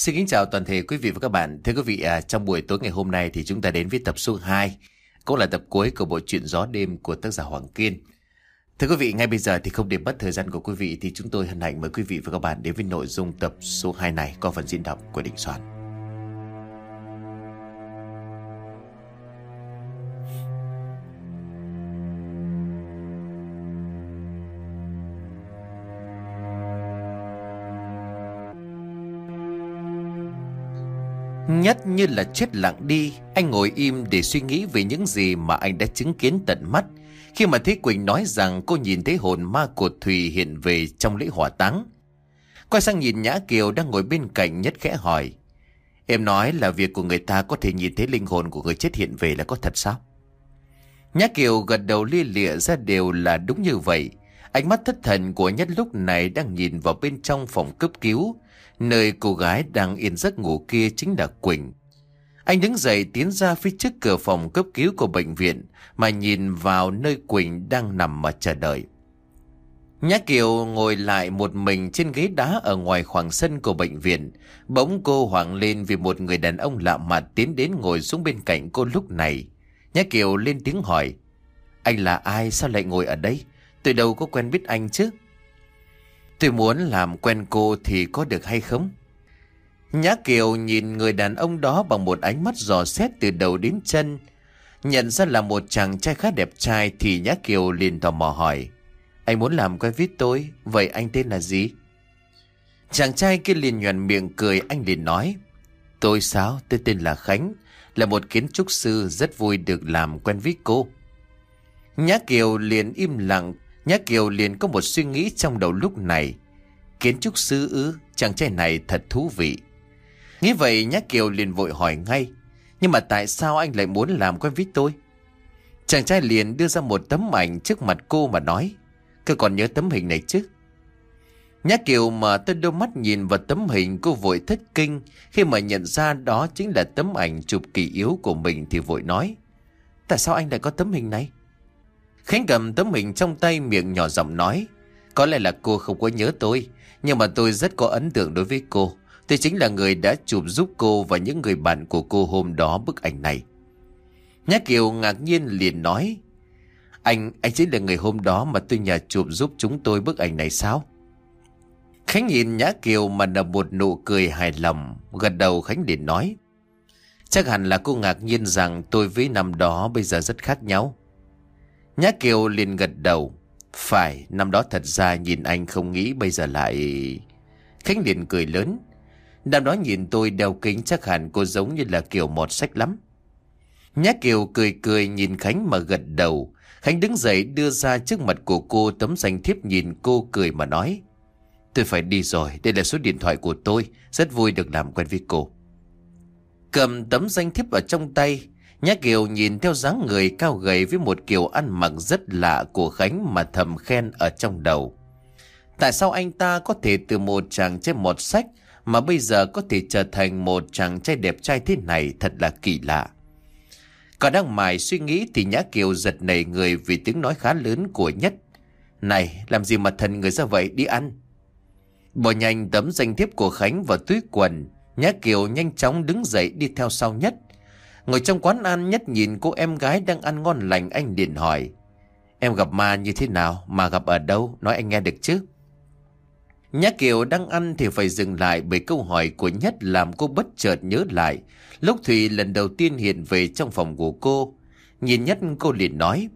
Xin kính chào toàn thể quý vị và các bạn. Thưa quý vị, à, trong buổi tối ngày hôm nay thì chúng ta đến với tập số 2, cũng là tập cuối của bộ truyện Gió đêm của tác giả Hoàng Kiên. Thưa quý vị, ngay bây giờ thì không để mất thời gian của quý vị thì chúng tôi hân hạnh mời quý vị và các bạn đến với nội dung tập số 2 này có phần diễn đọc của Định Soạn. Nhất như là chết lặng đi, Anh ngồi im để suy nghĩ về những gì mà anh đã chứng kiến tận mắt. Khi mà thấy Quỳnh nói rằng cô nhìn thấy hồn ma của Thùy hiện về trong lễ hỏa táng. Quay sang nhìn Nhã Kiều đang ngồi bên cạnh Nhất khẽ hỏi, Em nói là việc của người ta có thể nhìn thấy linh hồn của người chết hiện về là có thật sao? Nhã Kiều gật đầu lia lịa ra đều là đúng như vậy. Ánh mắt thất thần của Nhất lúc này đang nhìn vào bên trong phòng cấp cứu. Nơi cô gái đang yên giấc ngủ kia chính là Quỳnh. Anh đứng dậy tiến ra phía trước cửa phòng cấp cứu của bệnh viện, mà nhìn vào nơi Quỳnh đang nằm mà chờ đợi. Nhã Kiều ngồi lại một mình trên ghế đá ở ngoài khoảng sân của bệnh viện. Bỗng cô hoảng lên vì một người đàn ông lạ mặt tiến đến ngồi xuống bên cạnh cô lúc này. Nhã Kiều lên tiếng hỏi. Anh là ai sao lại ngồi ở đây? Từ đâu có quen biết anh chứ? Tôi muốn làm quen cô thì có được hay không? Nhã Kiều nhìn người đàn ông đó bằng một ánh mắt dò xét từ đầu đến chân. Nhận ra là một chàng trai khá đẹp trai thì Nhã Kiều liền tò mò hỏi. Anh muốn làm quen với tôi, vậy anh tên là gì? Chàng trai kia liền nhuận miệng cười anh liền nói. Tôi sao? Tôi tên là Khánh, là một kiến trúc sư rất vui được làm quen với cô. Nhã Kiều liền im lặng Nhã Kiều liền có một suy nghĩ trong đầu lúc này. Kiến trúc sư ư, chàng trai này thật thú vị. Nghĩ vậy Nhã Kiều liền vội hỏi ngay. Nhưng mà tại sao anh lại muốn làm quen với tôi? Chàng trai liền đưa ra một tấm ảnh trước mặt cô mà nói. Cô còn nhớ tấm hình này chứ? Nhã Kiều mở tên đôi mắt nhìn vào tấm hình cô vội thất kinh khi mà nhận ra đó chính là tấm ảnh chụp kỳ yếu của mình thì vội nói. Tại sao anh lại có tấm hình này? Khánh cầm tấm hình trong tay miệng nhỏ giọng nói. Có lẽ là cô không có nhớ tôi, nhưng mà tôi rất có ấn tượng đối với cô. Tôi chính là người đã chụp giúp cô và những người bạn của cô hôm đó bức ảnh này. Nhã Kiều ngạc nhiên liền nói. Anh, anh chính là người hôm đó mà tôi nhờ chụp giúp chúng tôi bức ảnh này sao? Khánh nhìn Nhã Kiều mà nở một nụ cười hài lòng, gật đầu Khánh liền nói. Chắc hẳn là cô ngạc nhiên rằng tôi với năm đó bây giờ rất khác nhau. Nhã Kiều liền gật đầu. Phải, năm đó thật ra nhìn anh không nghĩ bây giờ lại... Khánh liền cười lớn. Năm đó nhìn tôi đeo kính chắc hẳn cô giống như là kiểu mọt sách lắm. Nhã Kiều cười cười nhìn Khánh mà gật đầu. Khánh đứng dậy đưa ra trước mặt của cô tấm danh thiếp nhìn cô cười mà nói. Tôi phải đi rồi, đây là số điện thoại của tôi, rất vui được làm quen với cô. Cầm tấm danh thiếp ở trong tay, Nhã Kiều nhìn theo dáng người cao gầy với một kiểu ăn mặc rất lạ của Khánh mà thầm khen ở trong đầu. Tại sao anh ta có thể từ một chàng trai một sách mà bây giờ có thể trở thành một chàng trai đẹp trai thế này thật là kỳ lạ. Cả đang mải suy nghĩ thì Nhã Kiều giật nảy người vì tiếng nói khá lớn của Nhất. Này, làm gì mà thần người ra vậy, đi ăn. Bỏ nhanh tấm danh thiếp của Khánh vào túi quần, Nhã Kiều nhanh chóng đứng dậy đi theo sau Nhất. Ngồi trong quán ăn nhất nhìn cô em gái đang ăn ngon lành, anh liền hỏi. Em gặp ma như thế nào? Mà gặp ở đâu? Nói anh nghe được chứ? Nhã Kiều đang ăn thì phải dừng lại bởi câu hỏi của Nhất làm cô bất chợt nhớ lại. Lúc Thùy lần đầu tiên hiện về trong phòng của cô. Nhìn Nhất, cô liền nói.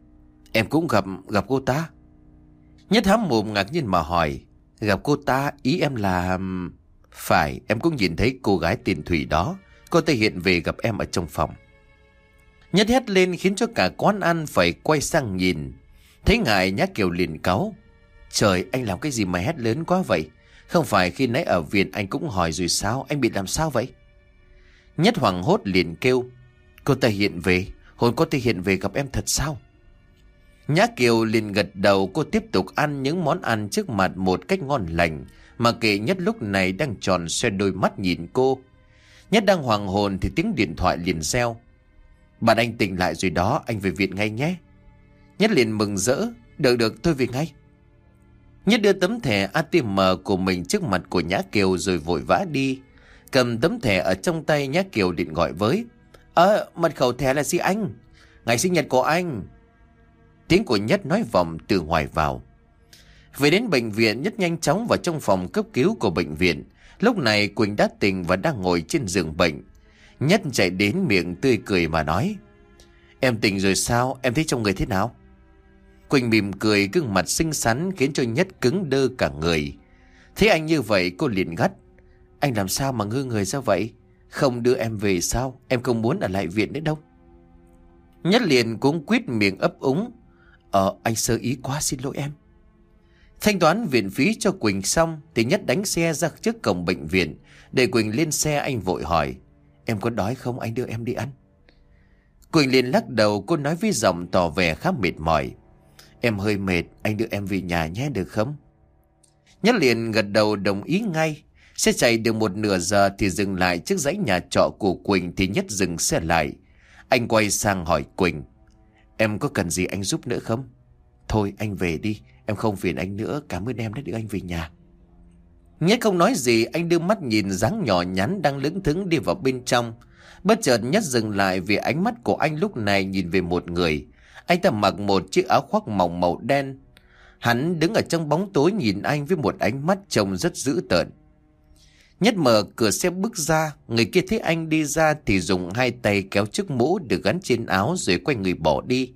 Em cũng gặp gặp cô ta. Nhất hám mồm ngạc nhiên mà hỏi. Gặp cô ta, ý em là... Phải, em cũng nhìn thấy cô gái tiền Thủy đó. Cô ta hiện về gặp em ở trong phòng. Nhất hét lên khiến cho cả quán ăn phải quay sang nhìn. Thấy ngại nhá kiều liền cáu. Trời, anh làm cái gì mà hét lớn quá vậy? Không phải khi nãy ở viện anh cũng hỏi rồi sao? Anh bị làm sao vậy? Nhất hoàng hốt liền kêu. Cô ta hiện về. Hồn cô ta hiện về gặp em thật sao? Nhã Kiều liền gật đầu cô tiếp tục ăn những món ăn trước mặt một cách ngon lành. Mà kệ nhất lúc này đang tròn xoe đôi mắt nhìn cô. Nhất đang hoàng hồn thì tiếng điện thoại liền reo. Bạn anh tỉnh lại rồi đó, anh về viện ngay nhé. Nhất liền mừng rỡ, được được tôi về ngay. Nhất đưa tấm thẻ ATM của mình trước mặt của Nhã Kiều rồi vội vã đi. Cầm tấm thẻ ở trong tay nhã Kiều định gọi với. Ờ, mật khẩu thẻ là gì anh? Ngày sinh nhật của anh. Tiếng của Nhất nói vọng từ ngoài vào. Về đến bệnh viện, Nhất nhanh chóng vào trong phòng cấp cứu của bệnh viện. Lúc này Quỳnh đã tỉnh và đang ngồi trên giường bệnh. Nhất chạy đến miệng tươi cười mà nói. Em tỉnh rồi sao? Em thấy trong người thế nào? Quỳnh mỉm cười gương mặt xinh xắn khiến cho Nhất cứng đơ cả người. Thấy anh như vậy cô liền gắt. Anh làm sao mà ngư người ra vậy? Không đưa em về sao? Em không muốn ở lại viện nữa đâu. Nhất liền cũng quýt miệng ấp úng. Ờ, anh sơ ý quá xin lỗi em. Thanh toán viện phí cho Quỳnh xong thì Nhất đánh xe ra trước cổng bệnh viện. Để Quỳnh lên xe anh vội hỏi. Em có đói không anh đưa em đi ăn. Quỳnh liền lắc đầu cô nói với giọng tỏ vẻ khá mệt mỏi. Em hơi mệt anh đưa em về nhà nhé được không? Nhất liền gật đầu đồng ý ngay. Xe chạy được một nửa giờ thì dừng lại trước dãy nhà trọ của Quỳnh thì Nhất dừng xe lại. Anh quay sang hỏi Quỳnh. Em có cần gì anh giúp nữa không? Thôi anh về đi, em không phiền anh nữa, cảm ơn em đã đưa anh về nhà. Nhất không nói gì, anh đưa mắt nhìn dáng nhỏ nhắn đang lững thững đi vào bên trong. Bất chợt Nhất dừng lại vì ánh mắt của anh lúc này nhìn về một người. Anh ta mặc một chiếc áo khoác mỏng màu đen. Hắn đứng ở trong bóng tối nhìn anh với một ánh mắt trông rất dữ tợn. Nhất mở cửa xe bước ra, người kia thấy anh đi ra thì dùng hai tay kéo chiếc mũ được gắn trên áo rồi quay người bỏ đi.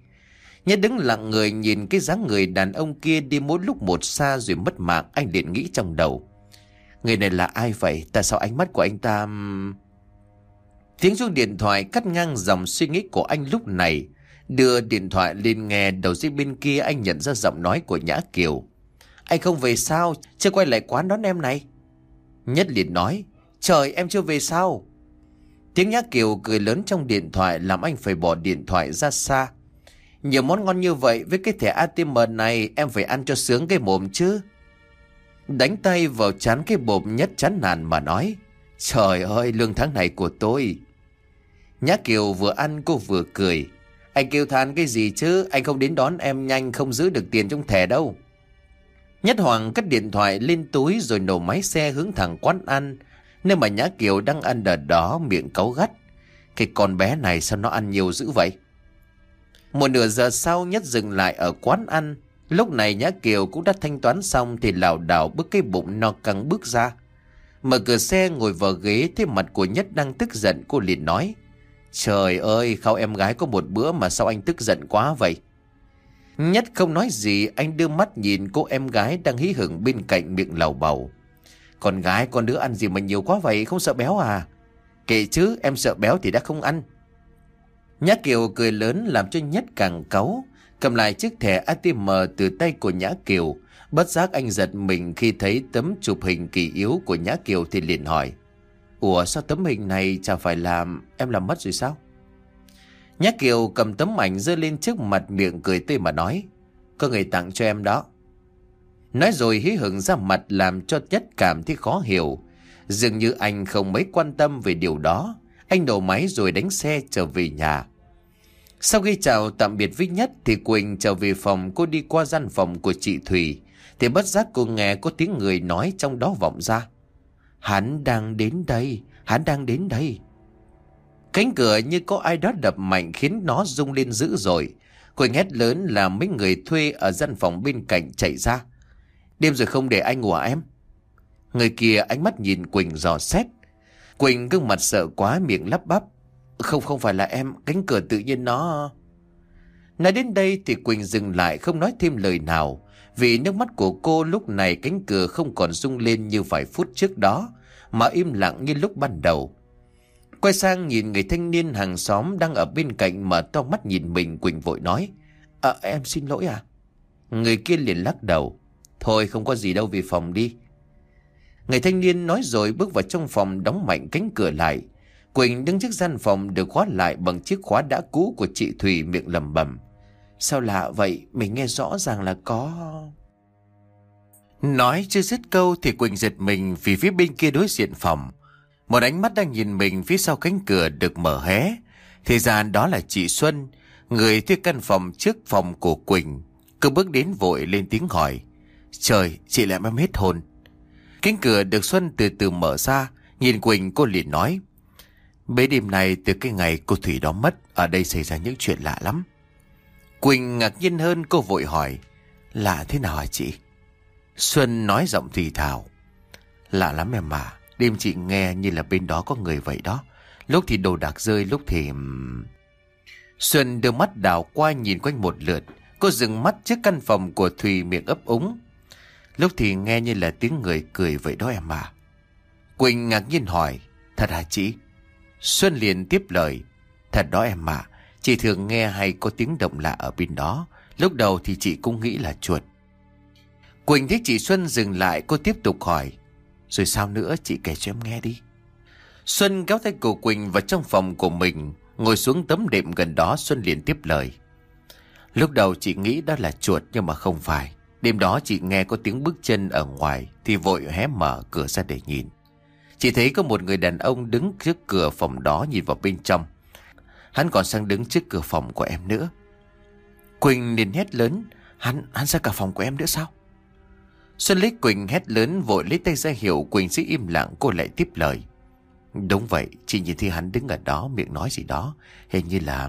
Nhất đứng lặng người nhìn cái dáng người đàn ông kia đi mỗi lúc một xa rồi mất mạng anh liền nghĩ trong đầu. Người này là ai vậy? Tại sao ánh mắt của anh ta... Tiếng chuông điện thoại cắt ngang dòng suy nghĩ của anh lúc này. Đưa điện thoại lên nghe, đầu dây bên kia anh nhận ra giọng nói của Nhã Kiều. Anh không về sao? Chưa quay lại quán đón em này. Nhất liền nói. Trời, em chưa về sao? Tiếng Nhã Kiều cười lớn trong điện thoại, làm anh phải bỏ điện thoại ra xa. Nhiều món ngon như vậy với cái thẻ ATM này, em phải ăn cho sướng cái mồm chứ. Đánh tay vào chán cái bộp nhất chán nản mà nói. Trời ơi, lương tháng này của tôi. Nhã Kiều vừa ăn cô vừa cười. Anh kêu than cái gì chứ Anh không đến đón em nhanh, không giữ được tiền trong thẻ đâu Nhất Hoàng cất điện thoại lên túi Rồi nổ máy xe hướng thẳng quán ăn Nơi mà Nhã Kiều đang ăn ở đó, Miệng cáu gắt Cái con bé này sao nó ăn nhiều dữ vậy Một nửa giờ sau, Nhất dừng lại ở quán ăn Lúc này Nhã Kiều cũng đã thanh toán xong Thì lảo đảo bước cái bụng no căng bước ra Mở cửa xe ngồi vào ghế Thấy mặt của Nhất đang tức giận Cô liền nói Trời ơi, khao em gái có một bữa mà sao anh tức giận quá vậy? Nhất không nói gì, anh đưa mắt nhìn cô em gái đang hí hửng bên cạnh miệng lầu bầu. Con gái, con đứa ăn gì mà nhiều quá vậy, không sợ béo à? Kệ chứ, em sợ béo thì đã không ăn. Nhã Kiều cười lớn làm cho Nhất càng cáu, cầm lại chiếc thẻ ATM từ tay của Nhã Kiều. Bất giác anh giật mình khi thấy tấm chụp hình kỳ yếu của Nhã Kiều thì liền hỏi. Ủa, sao tấm hình này chả phải làm em làm mất rồi sao? Nhã Kiều cầm tấm ảnh dơ lên trước mặt miệng cười tươi mà nói. Có người tặng cho em đó. Nói rồi hí hửng ra mặt làm cho Nhất cảm thấy khó hiểu. Dường như anh không mấy quan tâm về điều đó. Anh đổ máy rồi đánh xe trở về nhà. Sau khi chào tạm biệt với Nhất thì Quỳnh trở về phòng cô đi qua gian phòng của chị Thủy. Thì bất giác cô nghe có tiếng người nói trong đó vọng ra. Hắn đang đến đây, hắn đang đến đây. Cánh cửa như có ai đó đập mạnh khiến nó rung lên dữ dội. Quỳnh hét lớn là mấy người thuê ở gian phòng bên cạnh chạy ra. Đêm rồi không để anh ngủ à em? Người kia ánh mắt nhìn Quỳnh dò xét. Quỳnh gương mặt sợ quá miệng lắp bắp. Không không phải là em, cánh cửa tự nhiên nó... Nói đến đây thì Quỳnh dừng lại không nói thêm lời nào. Vì nước mắt của cô lúc này cánh cửa không còn rung lên như vài phút trước đó, mà im lặng như lúc ban đầu. Quay sang nhìn người thanh niên hàng xóm đang ở bên cạnh mà to mắt nhìn mình Quỳnh vội nói. À, em xin lỗi à? Người kia liền lắc đầu. Thôi không có gì đâu về phòng đi. Người thanh niên nói rồi bước vào trong phòng đóng mạnh cánh cửa lại. Quỳnh đứng trước gian phòng được khóa lại bằng chiếc khóa đã cũ của chị Thùy miệng lầm bẩm. Sao lạ vậy? Mình nghe rõ ràng là có... Nói chưa dứt câu thì Quỳnh giật mình vì phía bên kia đối diện phòng. Một ánh mắt đang nhìn mình phía sau cánh cửa được mở hé. Thì ra đó là chị Xuân, người thuê căn phòng trước phòng của Quỳnh. Cứ bước đến vội lên tiếng hỏi. Trời, chị làm em hết hồn. Cánh cửa được Xuân từ từ mở ra, Nhìn Quỳnh cô liền nói. Mấy đêm này từ cái ngày cô Thủy đó mất, ở đây xảy ra những chuyện lạ lắm. Quỳnh ngạc nhiên hơn cô vội hỏi. Lạ thế nào hả chị? Xuân nói giọng thì thào. Lạ lắm em mà, đêm chị nghe như là bên đó có người vậy đó. Lúc thì đồ đạc rơi, lúc thì... Xuân đưa mắt đào qua nhìn quanh một lượt. Cô dừng mắt trước căn phòng của Thùy miệng ấp úng. Lúc thì nghe như là tiếng người cười vậy đó em à. Quỳnh ngạc nhiên hỏi. Thật hả chị? Xuân liền tiếp lời. Thật đó em à. Chị thường nghe hay có tiếng động lạ ở bên đó. Lúc đầu thì chị cũng nghĩ là chuột. Quỳnh thấy chị Xuân dừng lại, cô tiếp tục hỏi. Rồi sao nữa, chị kể cho em nghe đi. Xuân kéo tay cô Quỳnh vào trong phòng của mình. Ngồi xuống tấm đệm gần đó, Xuân liền tiếp lời. Lúc đầu chị nghĩ đó là chuột, nhưng mà không phải. Đêm đó chị nghe có tiếng bước chân ở ngoài, thì vội hé mở cửa ra để nhìn chỉ thấy có một người đàn ông đứng trước cửa phòng đó nhìn vào bên trong. Hắn còn sang đứng trước cửa phòng của em nữa. Quỳnh liền hét lớn. Hắn, hắn ra cả phòng của em nữa sao? Xuân lấy Quỳnh hét lớn vội lấy tay ra hiệu Quỳnh sẽ im lặng cô lại tiếp lời. Đúng vậy, chị nhìn thấy hắn đứng ở đó miệng nói gì đó. Hình như là...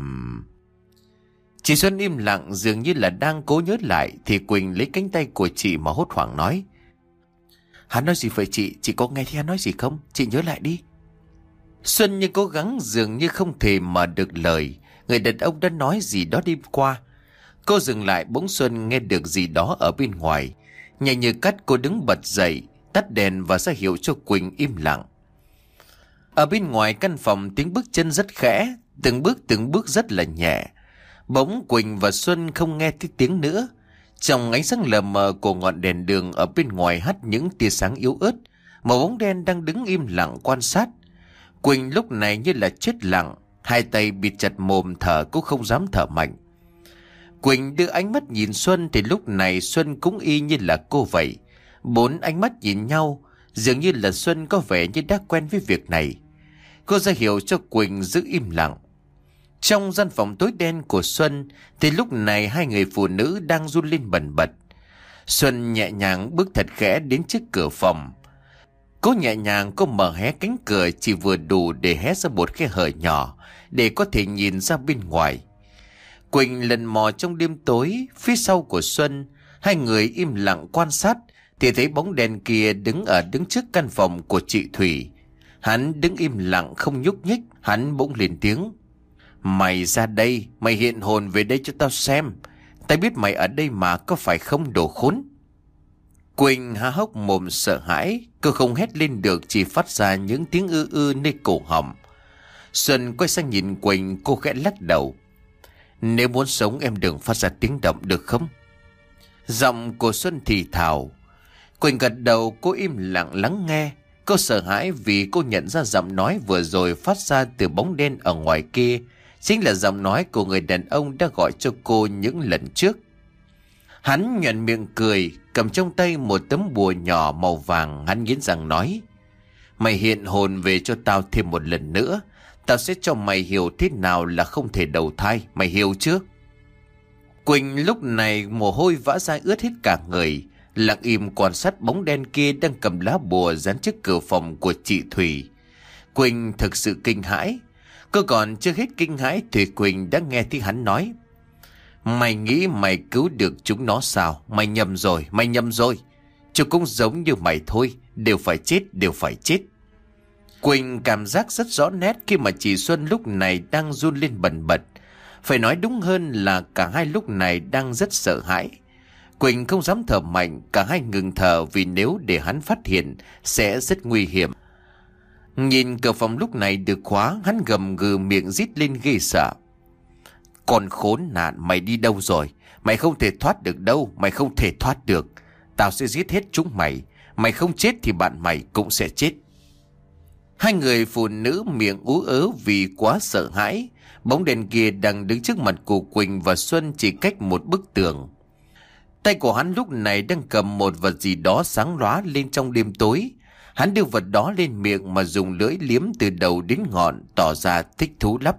Chị Xuân im lặng dường như là đang cố nhớ lại thì Quỳnh lấy cánh tay của chị mà hốt hoảng nói. Hắn nói gì vậy chị? Chị có nghe thấy hắn nói gì không? Chị nhớ lại đi. Xuân như cố gắng dường như không thể mà được lời. Người đàn ông đã nói gì đó đi qua. Cô dừng lại bỗng Xuân nghe được gì đó ở bên ngoài. nhảy như cắt cô đứng bật dậy, tắt đèn và ra hiệu cho Quỳnh im lặng. Ở bên ngoài căn phòng tiếng bước chân rất khẽ, từng bước từng bước rất là nhẹ. Bỗng Quỳnh và Xuân không nghe thấy tiếng nữa. Trong ánh sáng lờ mờ của ngọn đèn đường ở bên ngoài hắt những tia sáng yếu ớt, một bóng đen đang đứng im lặng quan sát. Quỳnh lúc này như là chết lặng, hai tay bịt chặt mồm thở cũng không dám thở mạnh. Quỳnh đưa ánh mắt nhìn Xuân thì lúc này Xuân cũng y như là cô vậy. Bốn ánh mắt nhìn nhau, dường như là Xuân có vẻ như đã quen với việc này. Cô ra hiệu cho Quỳnh giữ im lặng. Trong gian phòng tối đen của Xuân thì lúc này hai người phụ nữ đang run lên bần bật. Xuân nhẹ nhàng bước thật khẽ đến trước cửa phòng. Cô nhẹ nhàng cô mở hé cánh cửa chỉ vừa đủ để hé ra một khe hở nhỏ để có thể nhìn ra bên ngoài. Quỳnh lần mò trong đêm tối phía sau của Xuân hai người im lặng quan sát thì thấy bóng đèn kia đứng ở đứng trước căn phòng của chị Thủy. Hắn đứng im lặng không nhúc nhích, hắn bỗng lên tiếng. Mày ra đây, mày hiện hồn về đây cho tao xem. Tao biết mày ở đây mà có phải không đồ khốn. Quỳnh há hốc mồm sợ hãi, cô không hét lên được chỉ phát ra những tiếng ư ư nơi cổ họng. Xuân quay sang nhìn Quỳnh, cô khẽ lắc đầu. Nếu muốn sống em đừng phát ra tiếng động được không? Giọng của Xuân thì thào. Quỳnh gật đầu cô im lặng lắng nghe. Cô sợ hãi vì cô nhận ra giọng nói vừa rồi phát ra từ bóng đen ở ngoài kia. Chính là giọng nói của người đàn ông đã gọi cho cô những lần trước. Hắn nhận miệng cười, cầm trong tay một tấm bùa nhỏ màu vàng, hắn nghiến rằng nói. Mày hiện hồn về cho tao thêm một lần nữa, tao sẽ cho mày hiểu thế nào là không thể đầu thai, mày hiểu chưa? Quỳnh lúc này mồ hôi vã ra ướt hết cả người, lặng im quan sát bóng đen kia đang cầm lá bùa dán trước cửa phòng của chị Thủy. Quỳnh thực sự kinh hãi. Cô còn chưa hết kinh hãi thì Quỳnh đã nghe thấy hắn nói. Mày nghĩ mày cứu được chúng nó sao? Mày nhầm rồi, mày nhầm rồi. Chúng cũng giống như mày thôi, đều phải chết, đều phải chết. Quỳnh cảm giác rất rõ nét khi mà chị Xuân lúc này đang run lên bần bật. Phải nói đúng hơn là cả hai lúc này đang rất sợ hãi. Quỳnh không dám thở mạnh, cả hai ngừng thở vì nếu để hắn phát hiện sẽ rất nguy hiểm. Nhìn cửa phòng lúc này được khóa, hắn gầm gừ miệng rít lên ghê sợ. Còn khốn nạn, mày đi đâu rồi? Mày không thể thoát được đâu, mày không thể thoát được. Tao sẽ giết hết chúng mày. Mày không chết thì bạn mày cũng sẽ chết. Hai người phụ nữ miệng ú ớ vì quá sợ hãi. Bóng đèn kia đang đứng trước mặt của Quỳnh và Xuân chỉ cách một bức tường. Tay của hắn lúc này đang cầm một vật gì đó sáng lóa lên trong đêm tối. Hắn đưa vật đó lên miệng mà dùng lưỡi liếm từ đầu đến ngọn tỏ ra thích thú lắm.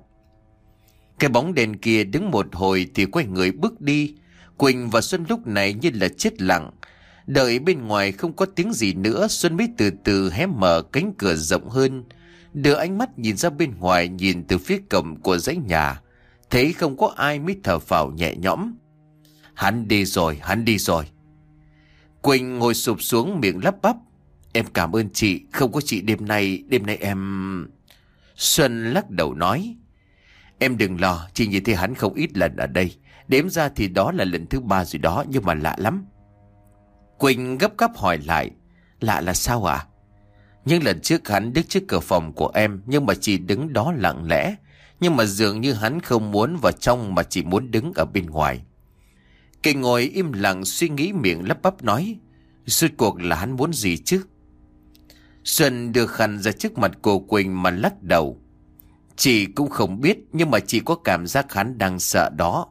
Cái bóng đèn kia đứng một hồi thì quay người bước đi. Quỳnh và Xuân lúc này như là chết lặng. Đợi bên ngoài không có tiếng gì nữa Xuân mới từ từ hé mở cánh cửa rộng hơn Đưa ánh mắt nhìn ra bên ngoài Nhìn từ phía cầm của dãy nhà Thấy không có ai mới thở phào nhẹ nhõm Hắn đi rồi, hắn đi rồi Quỳnh ngồi sụp xuống miệng lắp bắp Em cảm ơn chị, Không có chị đêm nay Đêm nay em... Xuân lắc đầu nói. Em đừng lo, Chị nhìn thấy hắn không ít lần ở đây. Đếm ra thì đó là lần thứ ba rồi đó, Nhưng mà lạ lắm. Quỳnh gấp gáp hỏi lại. Lạ là sao à Nhưng lần trước hắn đứng trước cửa phòng của em, Nhưng mà chỉ đứng đó lặng lẽ. Nhưng mà dường như hắn không muốn vào trong Mà chỉ muốn đứng ở bên ngoài. Cây ngồi im lặng suy nghĩ miệng lắp bắp nói. Suốt cuộc là hắn muốn gì chứ? Xuân đưa khăn ra trước mặt cô Quỳnh mà lắc đầu. Chị cũng không biết, Nhưng mà chị có cảm giác hắn đang sợ đó.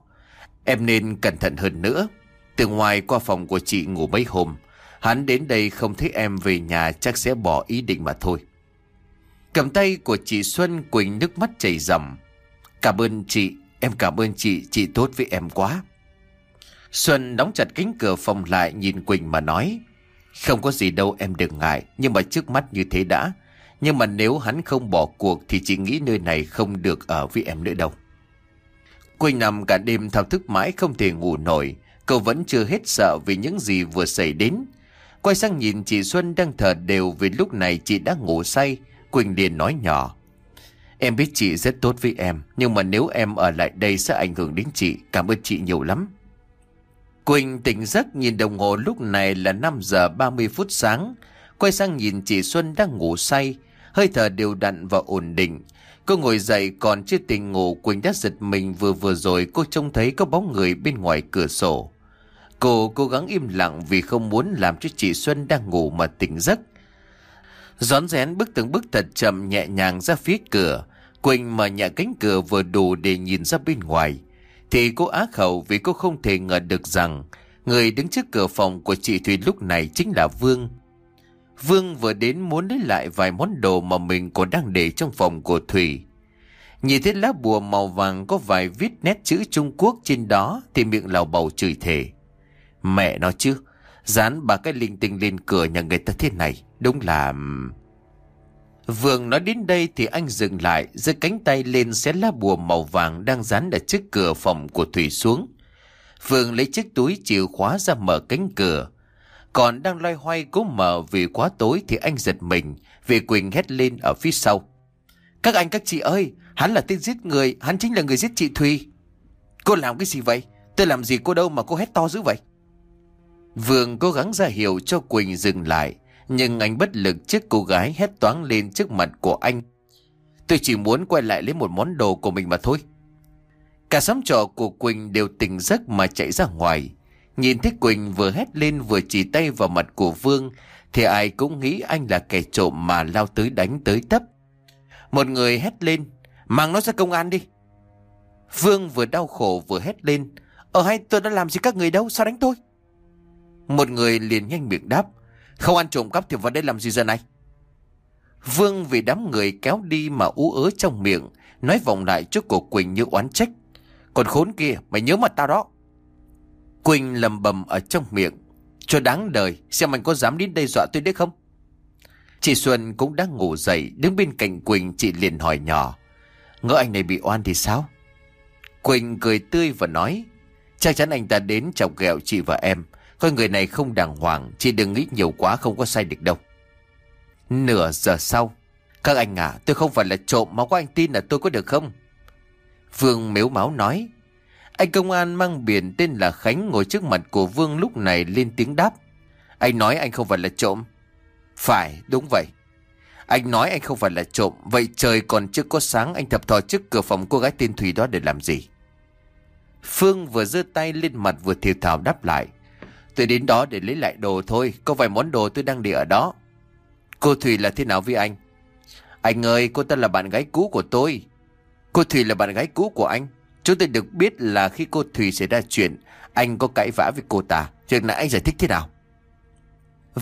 Em nên cẩn thận hơn nữa. Từ ngoài qua phòng của chị ngủ mấy hôm, Hắn đến đây không thấy em về nhà Chắc sẽ bỏ ý định mà thôi. Cầm tay của chị Xuân, Quỳnh nước mắt chảy rầm Cảm ơn chị, Em cảm ơn chị Chị tốt với em quá. Xuân đóng chặt cánh cửa phòng lại Nhìn Quỳnh mà nói. Không có gì đâu em đừng ngại Nhưng mà trước mắt như thế đã Nhưng mà nếu hắn không bỏ cuộc Thì chị nghĩ nơi này không được ở với em nữa đâu Quỳnh nằm cả đêm thao thức mãi không thể ngủ nổi. Cậu vẫn chưa hết sợ vì những gì vừa xảy đến. Quay sang nhìn chị Xuân đang thở đều vì lúc này chị đã ngủ say. Quỳnh liền nói nhỏ. Em biết chị rất tốt với em, nhưng mà nếu em ở lại đây sẽ ảnh hưởng đến chị. Cảm ơn chị nhiều lắm. Quỳnh tỉnh giấc nhìn đồng hồ lúc này là 5 giờ 30 phút sáng. Quay sang nhìn chị Xuân đang ngủ say, hơi thở đều đặn và ổn định. Cô ngồi dậy còn chưa tỉnh ngủ Quỳnh đã giật mình vừa vừa rồi cô trông thấy có bóng người bên ngoài cửa sổ. Cô cố gắng im lặng vì không muốn làm cho chị Xuân đang ngủ mà tỉnh giấc. Gión rén bước từng bước thật chậm nhẹ nhàng ra phía cửa. Quỳnh mở nhẹ cánh cửa vừa đủ để nhìn ra bên ngoài. Thì cô á khẩu vì cô không thể ngờ được rằng người đứng trước cửa phòng của chị Thùy lúc này chính là Vương. Vương vừa đến muốn lấy lại vài món đồ mà mình còn đang để trong phòng của Thủy. Nhìn thấy lá bùa màu vàng có vài viết nét chữ Trung Quốc trên đó thì miệng lào bầu chửi thề. Mẹ nó chứ, dán ba cái linh tinh lên cửa nhà người ta thế này, đúng là... Vương nói đến đây thì anh dừng lại, giơ cánh tay lên xé lá bùa màu vàng đang dán ở trước cửa phòng của Thủy xuống. Vương lấy chiếc túi chìa khóa ra mở cánh cửa, còn đang loay hoay cố mở vì quá tối thì anh giật mình vì Quỳnh hét lên ở phía sau. Các anh các chị ơi, hắn là tên giết người, hắn chính là người giết chị Thùy. Cô làm cái gì vậy? Tôi làm gì cô đâu mà cô hét to dữ vậy? Vương cố gắng ra hiệu cho Quỳnh dừng lại, nhưng anh bất lực trước cô gái hét toáng lên trước mặt của anh. Tôi chỉ muốn quay lại lấy một món đồ của mình mà thôi. Cả xóm trọ của Quỳnh đều tỉnh giấc mà chạy ra ngoài. Nhìn thấy Quỳnh vừa hét lên vừa chỉ tay vào mặt của Vương, Thì ai cũng nghĩ anh là kẻ trộm mà lao tới đánh tới tấp Một người hét lên, Mang nó ra công an đi Vương vừa đau khổ vừa hét lên Ở hay, tôi đã làm gì các người đâu, Sao đánh tôi Một người liền nhanh miệng đáp không ăn trộm cắp thì vào đây làm gì giờ này Vương vì đám người kéo đi mà ú ớ trong miệng Nói vòng lại trước cổ Quỳnh như oán trách Còn khốn kia mày nhớ mặt tao đó Quỳnh lầm bầm ở trong miệng. Cho đáng đời, xem anh có dám đến đây dọa tôi đấy không? Chị Xuân cũng đang ngủ dậy, đứng bên cạnh Quỳnh chị liền hỏi nhỏ. Ngỡ anh này bị oan thì sao? Quỳnh cười tươi và nói. Chắc chắn anh ta đến chọc ghẹo chị và em. Coi người này không đàng hoàng, chị đừng nghĩ nhiều quá không có sai được đâu. Nửa giờ sau, các anh à, tôi không phải là trộm mà có anh tin là tôi có được không? Vương mếu máu nói. Anh công an mang biển tên là Khánh ngồi trước mặt của Vương lúc này lên tiếng đáp. Anh nói anh không phải là trộm. Phải, đúng vậy. Anh nói anh không phải là trộm. Vậy trời còn chưa có sáng anh thập thò trước cửa phòng cô gái tên Thùy đó để làm gì? Phương vừa giơ tay lên mặt vừa thiều thảo đáp lại. Tôi đến đó để lấy lại đồ thôi. Có vài món đồ tôi đang để ở đó. Cô Thùy là thế nào với anh? Anh ơi, cô ta là bạn gái cũ của tôi. Cô Thùy là bạn gái cũ của anh. Chúng tôi được biết là khi cô Thùy xảy ra chuyện, anh có cãi vã với cô ta. Chuyện này anh giải thích thế nào?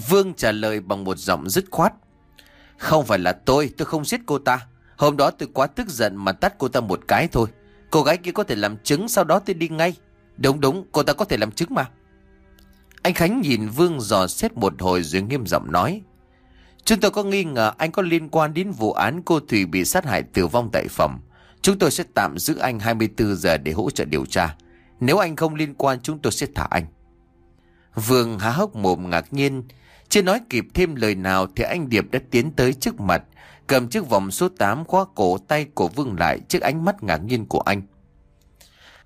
Vương trả lời bằng một giọng dứt khoát. Không phải là tôi, tôi không giết cô ta. Hôm đó tôi quá tức giận mà tắt cô ta một cái thôi. Cô gái kia có thể làm chứng sau đó tôi đi ngay. Đúng đúng, cô ta có thể làm chứng mà. Anh Khánh nhìn Vương dò xét một hồi rồi nghiêm giọng nói. Chúng tôi có nghi ngờ anh có liên quan đến vụ án cô Thủy bị sát hại tử vong tại phòng. Chúng tôi sẽ tạm giữ anh 24 giờ để hỗ trợ điều tra. Nếu anh không liên quan, chúng tôi sẽ thả anh. Vương há hốc mồm ngạc nhiên. Chưa nói kịp thêm lời nào thì anh Điệp đã tiến tới trước mặt. Cầm chiếc vòng số 8 khóa cổ tay của Vương lại trước ánh mắt ngạc nhiên của anh.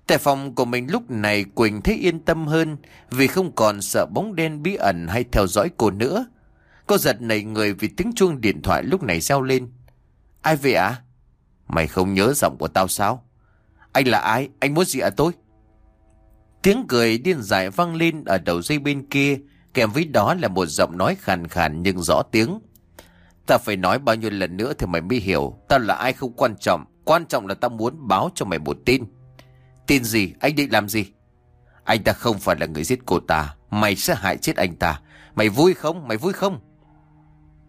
Tại phòng của mình lúc này Quỳnh thấy yên tâm hơn vì không còn sợ bóng đen bí ẩn hay theo dõi cô nữa. Cô giật nảy người vì tiếng chuông điện thoại lúc này reo lên. Ai về à? Mày không nhớ giọng của tao sao? Anh là ai? Anh muốn gì ở tôi? Tiếng cười điên dại vang lên ở đầu dây bên kia, kèm với đó là một giọng nói khàn khàn nhưng rõ tiếng. Ta phải nói bao nhiêu lần nữa thì mày mới hiểu, tao là ai không quan trọng, quan trọng là tao muốn báo cho mày một tin. Tin gì? Anh định làm gì? Anh ta không phải là người giết cô ta, mày sẽ hại chết anh ta. Mày vui không? Mày vui không?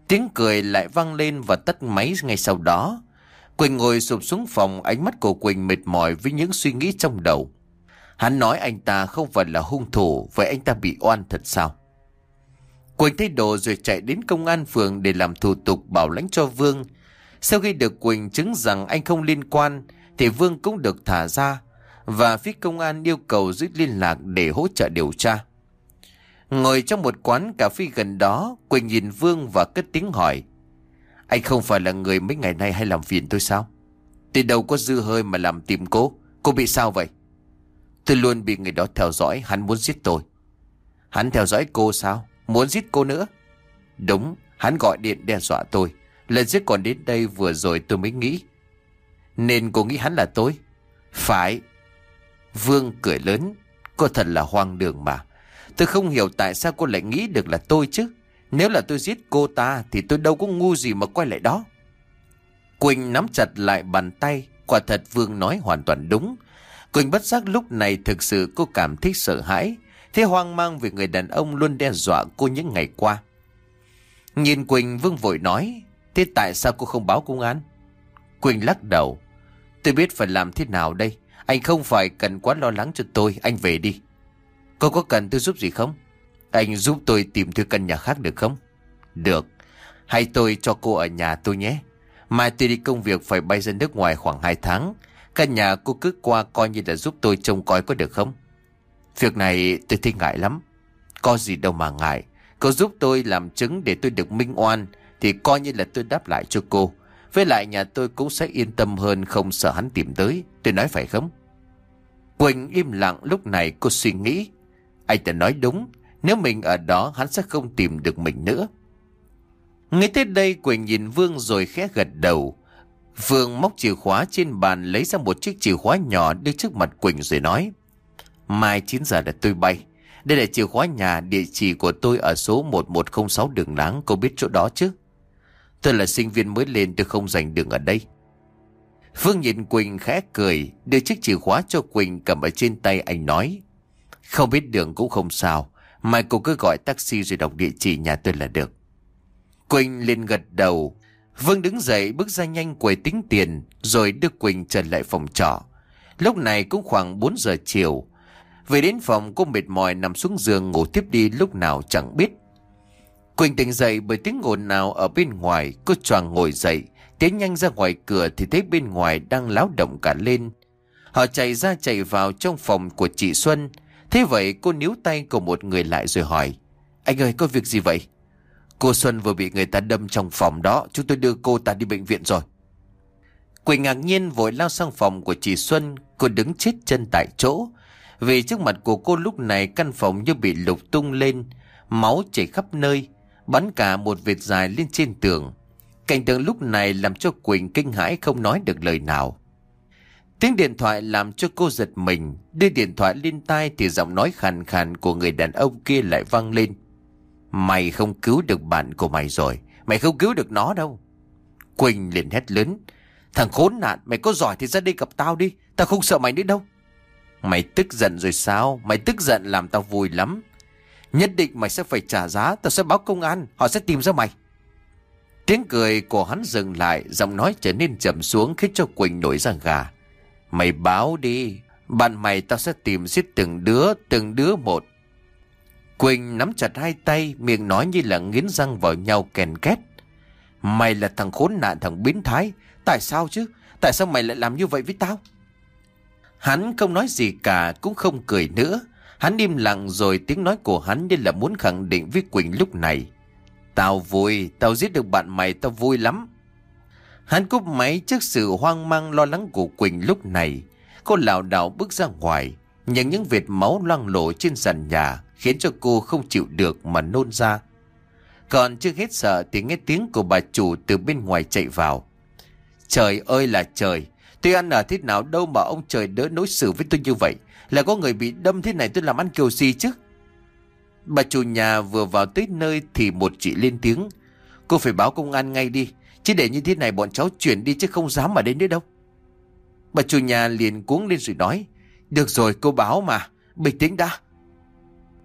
Tiếng cười lại vang lên và tắt máy ngay sau đó. Quỳnh ngồi sụp xuống phòng, ánh mắt của Quỳnh mệt mỏi với những suy nghĩ trong đầu. Hắn nói anh ta không phải là hung thủ, vậy anh ta bị oan thật sao? Quỳnh thay đồ rồi chạy đến công an phường để làm thủ tục bảo lãnh cho Vương. Sau khi được Quỳnh chứng rằng anh không liên quan, thì Vương cũng được thả ra, và phía công an yêu cầu giữ liên lạc để hỗ trợ điều tra. Ngồi trong một quán cà phê gần đó, Quỳnh nhìn Vương và cất tiếng hỏi. Anh không phải là người mấy ngày nay hay làm phiền tôi sao? Từ đâu có dư hơi mà làm tìm cô? Cô bị sao vậy? Tôi luôn bị người đó theo dõi, hắn muốn giết tôi. Hắn theo dõi cô sao? Muốn giết cô nữa? Đúng, hắn gọi điện đe dọa tôi. Lần giết còn đến đây vừa rồi tôi mới nghĩ. Nên cô nghĩ hắn là tôi? Phải. Vương cười lớn. Cô thật là hoang đường mà. Tôi không hiểu tại sao cô lại nghĩ được là tôi chứ. Nếu là tôi giết cô ta thì tôi đâu có ngu gì mà quay lại đó. Quỳnh nắm chặt lại bàn tay. Quả thật Vương nói hoàn toàn đúng. Quỳnh bất giác lúc này thực sự cô cảm thấy sợ hãi. Thế hoang mang về người đàn ông luôn đe dọa cô những ngày qua. Nhìn Quỳnh, Vương vội nói. Thế tại sao cô không báo công an? Quỳnh lắc đầu. Tôi biết phải làm thế nào đây. Anh không phải cần quá lo lắng cho tôi. Anh về đi. Cô có cần tôi giúp gì không? Anh giúp tôi tìm thư căn nhà khác được không? Được. Hay tôi cho cô ở nhà tôi nhé. Mai tôi đi công việc phải bay ra nước ngoài khoảng 2 tháng. Căn nhà cô cứ qua coi như là giúp tôi trông coi có được không? Việc này tôi thấy ngại lắm. Có gì đâu mà ngại. Cô giúp tôi làm chứng để tôi được minh oan, thì coi như là tôi đáp lại cho cô. Với lại nhà tôi cũng sẽ yên tâm hơn không sợ hắn tìm tới. Tôi nói phải không? Quỳnh im lặng lúc này cô suy nghĩ. Anh ta nói đúng. Nếu mình ở đó hắn sẽ không tìm được mình nữa. Ngay tới đây Quỳnh nhìn Vương rồi khẽ gật đầu. Vương móc chìa khóa trên bàn lấy ra một chiếc chìa khóa nhỏ đưa trước mặt Quỳnh rồi nói. Mai 9 giờ là tôi bay. Đây là chìa khóa nhà địa chỉ của tôi ở số 1106 đường láng. Cô biết chỗ đó chứ? Tôi là sinh viên mới lên tôi không giành đường ở đây. Vương nhìn Quỳnh khẽ cười, đưa chiếc chìa khóa cho Quỳnh cầm ở trên tay anh nói. Không biết đường cũng không sao, mai cô cứ gọi taxi rồi đọc địa chỉ nhà tôi là được. Quỳnh liền gật đầu, Vương đứng dậy bước ra nhanh quầy tính tiền rồi đưa Quỳnh trở lại phòng trọ. Lúc này cũng khoảng 4 giờ chiều. Về đến phòng cô mệt mỏi nằm xuống giường ngủ tiếp đi lúc nào chẳng biết. Quỳnh tỉnh dậy bởi tiếng ồn nào ở bên ngoài, cô choàng ngồi dậy, tiến nhanh ra ngoài cửa thì thấy bên ngoài đang láo động cả lên. Họ chạy ra chạy vào trong phòng của chị Xuân. Thế vậy cô níu tay của một người lại rồi hỏi. Anh ơi có việc gì vậy? Cô Xuân vừa bị người ta đâm trong phòng đó, chúng tôi đưa cô ta đi bệnh viện rồi. Quỳnh ngạc nhiên vội lao sang phòng của chị Xuân, cô đứng chết chân tại chỗ. Vì trước mặt của cô lúc này căn phòng như bị lục tung lên, máu chảy khắp nơi, bắn cả một vệt dài lên trên tường. Cảnh tượng lúc này làm cho Quỳnh kinh hãi không nói được lời nào. Tiếng điện thoại làm cho cô giật mình, đưa điện thoại lên tai thì giọng nói khàn khàn của người đàn ông kia lại vang lên. Mày không cứu được bạn của mày rồi, mày không cứu được nó đâu. Quỳnh liền hét lớn. Thằng khốn nạn, mày có giỏi thì ra đây gặp tao đi, tao không sợ mày nữa đâu. Mày tức giận rồi sao? Mày tức giận làm tao vui lắm. Nhất định mày sẽ phải trả giá, tao sẽ báo công an, họ sẽ tìm ra mày. Tiếng cười của hắn dừng lại, giọng nói trở nên chậm xuống khiến cho Quỳnh nổi ra gà. Mày báo đi, bạn mày tao sẽ tìm giết từng đứa, từng đứa một. Quỳnh nắm chặt hai tay, miệng nói như là nghiến răng vào nhau kèn két. Mày là thằng khốn nạn thằng biến thái. Tại sao chứ? Tại sao mày lại làm như vậy với tao? Hắn không nói gì cả, cũng không cười nữa. Hắn im lặng rồi tiếng nói của hắn như là muốn khẳng định với Quỳnh lúc này. Tao vui, tao giết được bạn mày, tao vui lắm. Hắn cúp máy trước sự hoang mang lo lắng của Quỳnh lúc này. Cô lảo đảo bước ra ngoài, nhưng những vệt máu loang lộ trên sàn nhà khiến cho cô không chịu được mà nôn ra. Còn chưa hết sợ thì nghe tiếng của bà chủ từ bên ngoài chạy vào. Trời ơi là trời, tôi ăn ở thế nào đâu mà ông trời đỡ đối xử với tôi như vậy. Là có người bị đâm thế này tôi làm ăn kiểu gì chứ? Bà chủ nhà vừa vào tới nơi thì một chị lên tiếng. Cô phải báo công an ngay đi. Chứ để như thế này bọn cháu chuyển đi chứ không dám ở đây nữa đâu. Bà chủ nhà liền cuống lên rồi nói. Được rồi cô báo mà. Bình tĩnh đã.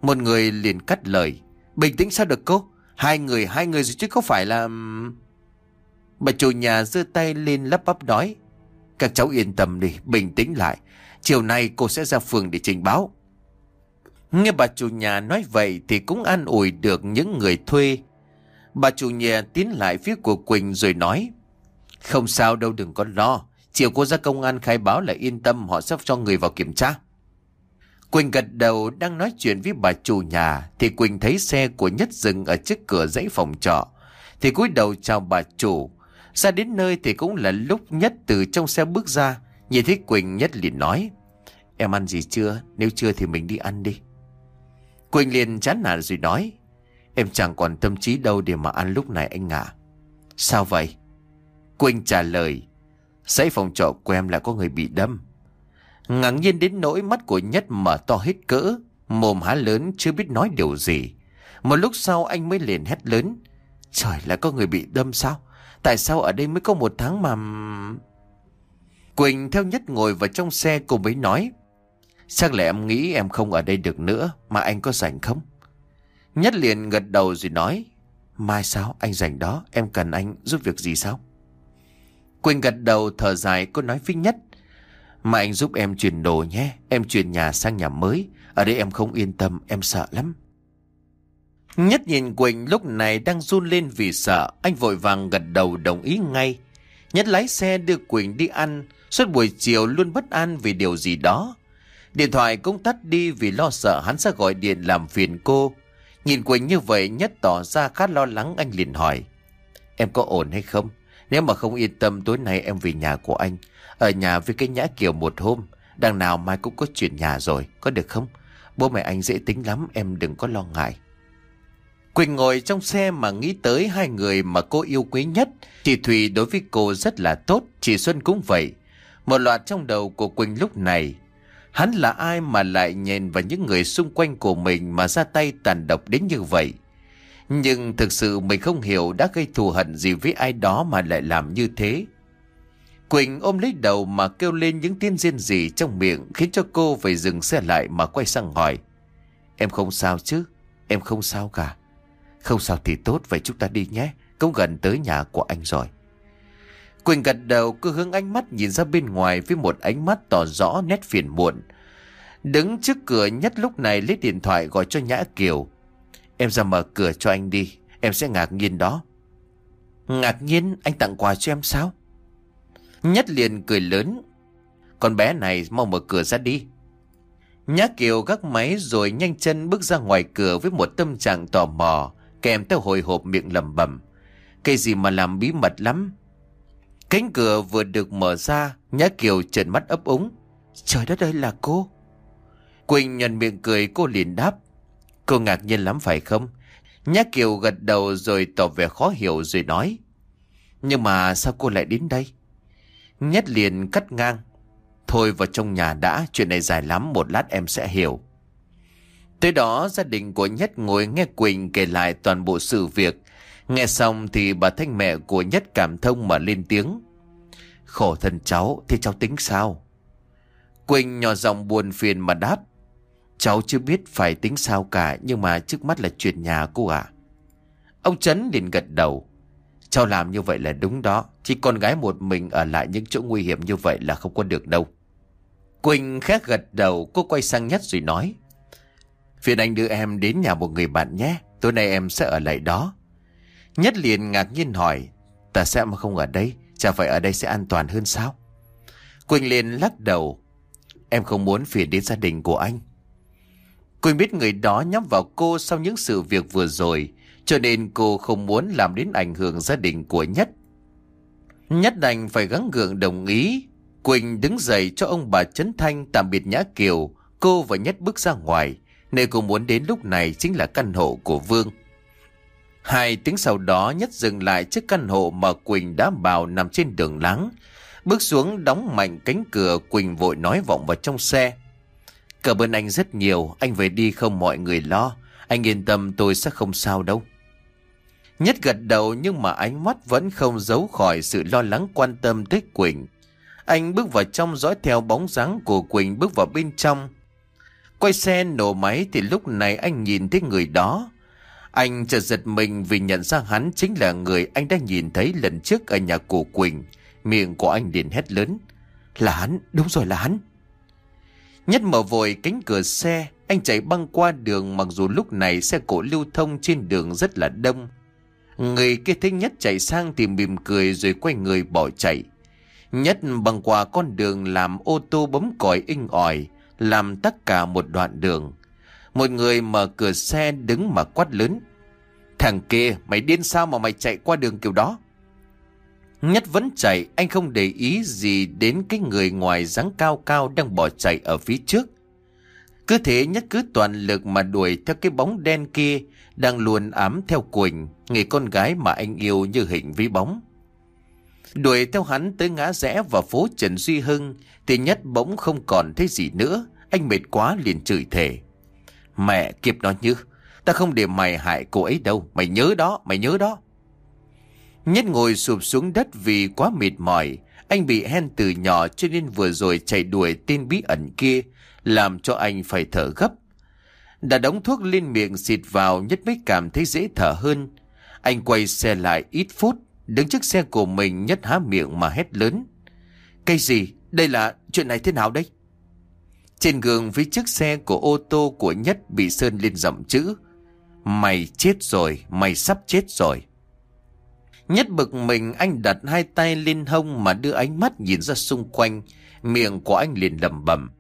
Một người liền cắt lời. Bình tĩnh sao được cô? Hai người, hai người rồi chứ có phải là... Bà chủ nhà giơ tay lên lắp bắp nói. Các cháu yên tâm đi, bình tĩnh lại. Chiều nay cô sẽ ra phường để trình báo. Nghe bà chủ nhà nói vậy thì cũng an ủi được những người thuê. Bà chủ nhà tiến lại phía của Quỳnh rồi nói. Không sao đâu, đừng có lo. Chiều cô ra công an khai báo là yên tâm, họ sắp cho người vào kiểm tra. Quỳnh gật đầu đang nói chuyện với bà chủ nhà thì Quỳnh thấy xe của Nhất dừng ở trước cửa dãy phòng trọ. Thì cúi đầu chào bà chủ. Ra đến nơi thì cũng là lúc Nhất từ trong xe bước ra. Nhìn thấy Quỳnh Nhất liền nói. Em ăn gì chưa? Nếu chưa thì mình đi ăn đi. Quỳnh liền chán nản rồi nói. Em chẳng còn tâm trí đâu để mà ăn lúc này anh ạ. Sao vậy? Quỳnh trả lời. Dãy phòng trọ của em lại có người bị đâm. Ngạc nhiên đến nỗi mắt của Nhất mở to hết cỡ, mồm há lớn chưa biết nói điều gì. Một lúc sau anh mới liền hét lớn. Trời là có người bị đâm sao? Tại sao ở đây mới có một tháng mà... Quỳnh theo Nhất ngồi vào trong xe cô mới nói. Chắc là em nghĩ em không ở đây được nữa mà anh có rảnh không? Nhất liền gật đầu rồi nói. Mai sao anh rảnh đó, em cần anh giúp việc gì sao? Quỳnh gật đầu thở dài, cô nói với Nhất. Mà anh giúp em chuyển đồ nhé Em chuyển nhà sang nhà mới Ở đây em không yên tâm, em sợ lắm Nhất nhìn Quỳnh lúc này đang run lên vì sợ Anh vội vàng gật đầu đồng ý ngay Nhất lái xe đưa Quỳnh đi ăn Suốt buổi chiều luôn bất an vì điều gì đó Điện thoại cũng tắt đi vì lo sợ hắn sẽ gọi điện làm phiền cô. Nhìn Quỳnh như vậy, Nhất tỏ ra khá lo lắng, anh liền hỏi. Em có ổn hay không? Nếu mà không yên tâm, tối nay em về nhà của anh. Ở nhà với cái nhã kiều một hôm, Đằng nào mai cũng có chuyện nhà rồi, Có được không? Bố mẹ anh dễ tính lắm, em đừng có lo ngại. Quỳnh ngồi trong xe mà nghĩ tới hai người mà cô yêu quý nhất. Chị Thùy đối với cô rất là tốt, Chị Xuân cũng vậy. Một loạt trong đầu của Quỳnh lúc này Hắn là ai mà lại nhìn vào những người xung quanh của mình mà ra tay tàn độc đến như vậy Nhưng thực sự mình không hiểu đã gây thù hận gì với ai đó mà lại làm như thế Quỳnh ôm lấy đầu mà kêu lên những tiếng riêng gì trong miệng khiến cho cô phải dừng xe lại mà quay sang hỏi. Em không sao chứ? Em không sao cả. Không sao thì tốt, vậy chúng ta đi nhé. Cũng gần tới nhà của anh rồi. Quỳnh gật đầu cứ hướng ánh mắt nhìn ra bên ngoài với một ánh mắt tỏ rõ nét phiền muộn. Đứng trước cửa nhất lúc này lấy điện thoại gọi cho Nhã Kiều. Em ra mở cửa cho anh đi. Em sẽ ngạc nhiên đó. Ngạc nhiên anh tặng quà cho em sao? Nhất liền cười lớn. Con bé này mau mở cửa ra đi. Nhã Kiều gác máy rồi nhanh chân bước ra ngoài cửa với một tâm trạng tò mò, kèm theo hồi hộp miệng lẩm bẩm. Cái gì mà làm bí mật lắm. Cánh cửa vừa được mở ra, Nhã Kiều trợn mắt ấp úng. Trời đất ơi là cô. Quỳnh nhận miệng cười cô liền đáp. Cô ngạc nhiên lắm phải không? Nhã Kiều gật đầu rồi tỏ vẻ khó hiểu rồi nói. Nhưng mà sao cô lại đến đây? Nhất liền cắt ngang. Thôi vào trong nhà đã, chuyện này dài lắm, một lát em sẽ hiểu. Tới đó gia đình của Nhất ngồi nghe Quỳnh kể lại toàn bộ sự việc. Nghe xong thì bà thanh mẹ của Nhất cảm thông mà lên tiếng. Khổ thân cháu, thì cháu tính sao? Quỳnh nhỏ giọng buồn phiền mà đáp. Cháu chưa biết phải tính sao cả nhưng mà trước mắt là chuyện nhà cô ạ. Ông Trấn liền gật đầu. Cháu làm như vậy là đúng đó. Chỉ con gái một mình ở lại những chỗ nguy hiểm như vậy là không có được đâu. Quỳnh khét gật đầu, cô quay sang Nhất rồi nói. Phiền anh đưa em đến nhà một người bạn nhé. Tối nay em sẽ ở lại đó. Nhất liền ngạc nhiên hỏi. Ta sẽ mà không ở đây? Chả phải ở đây sẽ an toàn hơn sao? Quỳnh liền lắc đầu. Em không muốn phiền đến gia đình của anh. Quỳnh biết người đó nhắm vào cô sau những sự việc vừa rồi. Cho nên cô không muốn làm đến ảnh hưởng gia đình của Nhất. Nhất đành phải gắng gượng đồng ý. Quỳnh đứng dậy cho ông bà Trấn Thanh tạm biệt Nhã Kiều. Cô và Nhất bước ra ngoài. Nơi cô muốn đến lúc này chính là căn hộ của Vương. Hai tiếng sau đó Nhất dừng lại trước căn hộ mà Quỳnh đã bảo nằm trên đường láng. Bước xuống đóng mạnh cánh cửa Quỳnh vội nói vọng vào trong xe. Cảm ơn anh rất nhiều, anh về đi không mọi người lo. Anh yên tâm tôi sẽ không sao đâu. Nhất gật đầu nhưng mà ánh mắt vẫn không giấu khỏi sự lo lắng quan tâm tới Quỳnh. Anh bước vào trong dõi theo bóng dáng của Quỳnh bước vào bên trong. Quay xe nổ máy thì lúc này anh nhìn thấy người đó. Anh chợt giật mình vì nhận ra hắn chính là người anh đã nhìn thấy lần trước ở nhà của Quỳnh. Miệng của anh liền hét lớn. Là hắn, đúng rồi là hắn. Nhất mở vội cánh cửa xe, anh chạy băng qua đường mặc dù lúc này xe cộ lưu thông trên đường rất là đông. Người kia thích Nhất chạy sang thì mỉm cười rồi quay người bỏ chạy. Nhất băng qua con đường làm ô tô bấm còi inh ỏi, làm tất cả một đoạn đường. Một người mở cửa xe đứng mà quát lớn. Thằng kia, mày điên sao mà mày chạy qua đường kiểu đó? Nhất vẫn chạy, anh không để ý gì đến cái người ngoài dáng cao cao đang bỏ chạy ở phía trước. Cứ thế Nhất cứ toàn lực mà đuổi theo cái bóng đen kia đang luồn ám theo Quỳnh, người con gái mà anh yêu như hình ví bóng. Đuổi theo hắn tới ngã rẽ vào phố Trần Duy Hưng thì Nhất bỗng không còn thấy gì nữa. Anh mệt quá liền chửi thề. Mẹ kịp nó như, ta không để mày hại cô ấy đâu, mày nhớ đó, mày nhớ đó. Nhất ngồi sụp xuống đất vì quá mệt mỏi. Anh bị hen từ nhỏ cho nên vừa rồi chạy đuổi tên bí ẩn kia, làm cho anh phải thở gấp. Đã đóng thuốc lên miệng xịt vào nhất mới cảm thấy dễ thở hơn. Anh quay xe lại ít phút, đứng trước xe của mình nhất há miệng mà hét lớn. Cái gì? Đây là chuyện này thế nào đây? Trên gương phía trước xe của ô tô của Nhất bị sơn lên dòng chữ. Mày chết rồi, mày sắp chết rồi. Nhất bực mình anh đặt hai tay lên hông mà đưa ánh mắt nhìn ra xung quanh. Miệng của anh liền lầm bẩm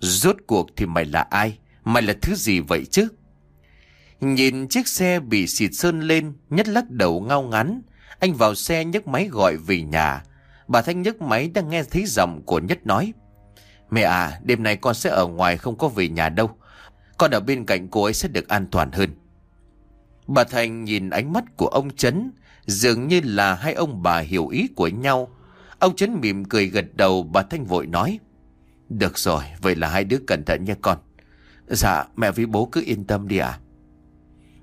Rốt cuộc thì mày là ai? Mày là thứ gì vậy chứ? Nhìn chiếc xe bị xịt sơn lên, Nhất lắc đầu ngao ngắn. Anh vào xe nhấc máy gọi về nhà. Bà Thanh nhấc máy đang nghe thấy giọng của Nhất nói. Mẹ à, đêm nay con sẽ ở ngoài không có về nhà đâu. Con ở bên cạnh cô ấy sẽ được an toàn hơn. Bà Thành nhìn ánh mắt của ông Trấn, dường như là hai ông bà hiểu ý của nhau. Ông Trấn mỉm cười gật đầu, bà Thanh vội nói. Được rồi, vậy là hai đứa cẩn thận nha con. Dạ, mẹ với bố cứ yên tâm đi ạ.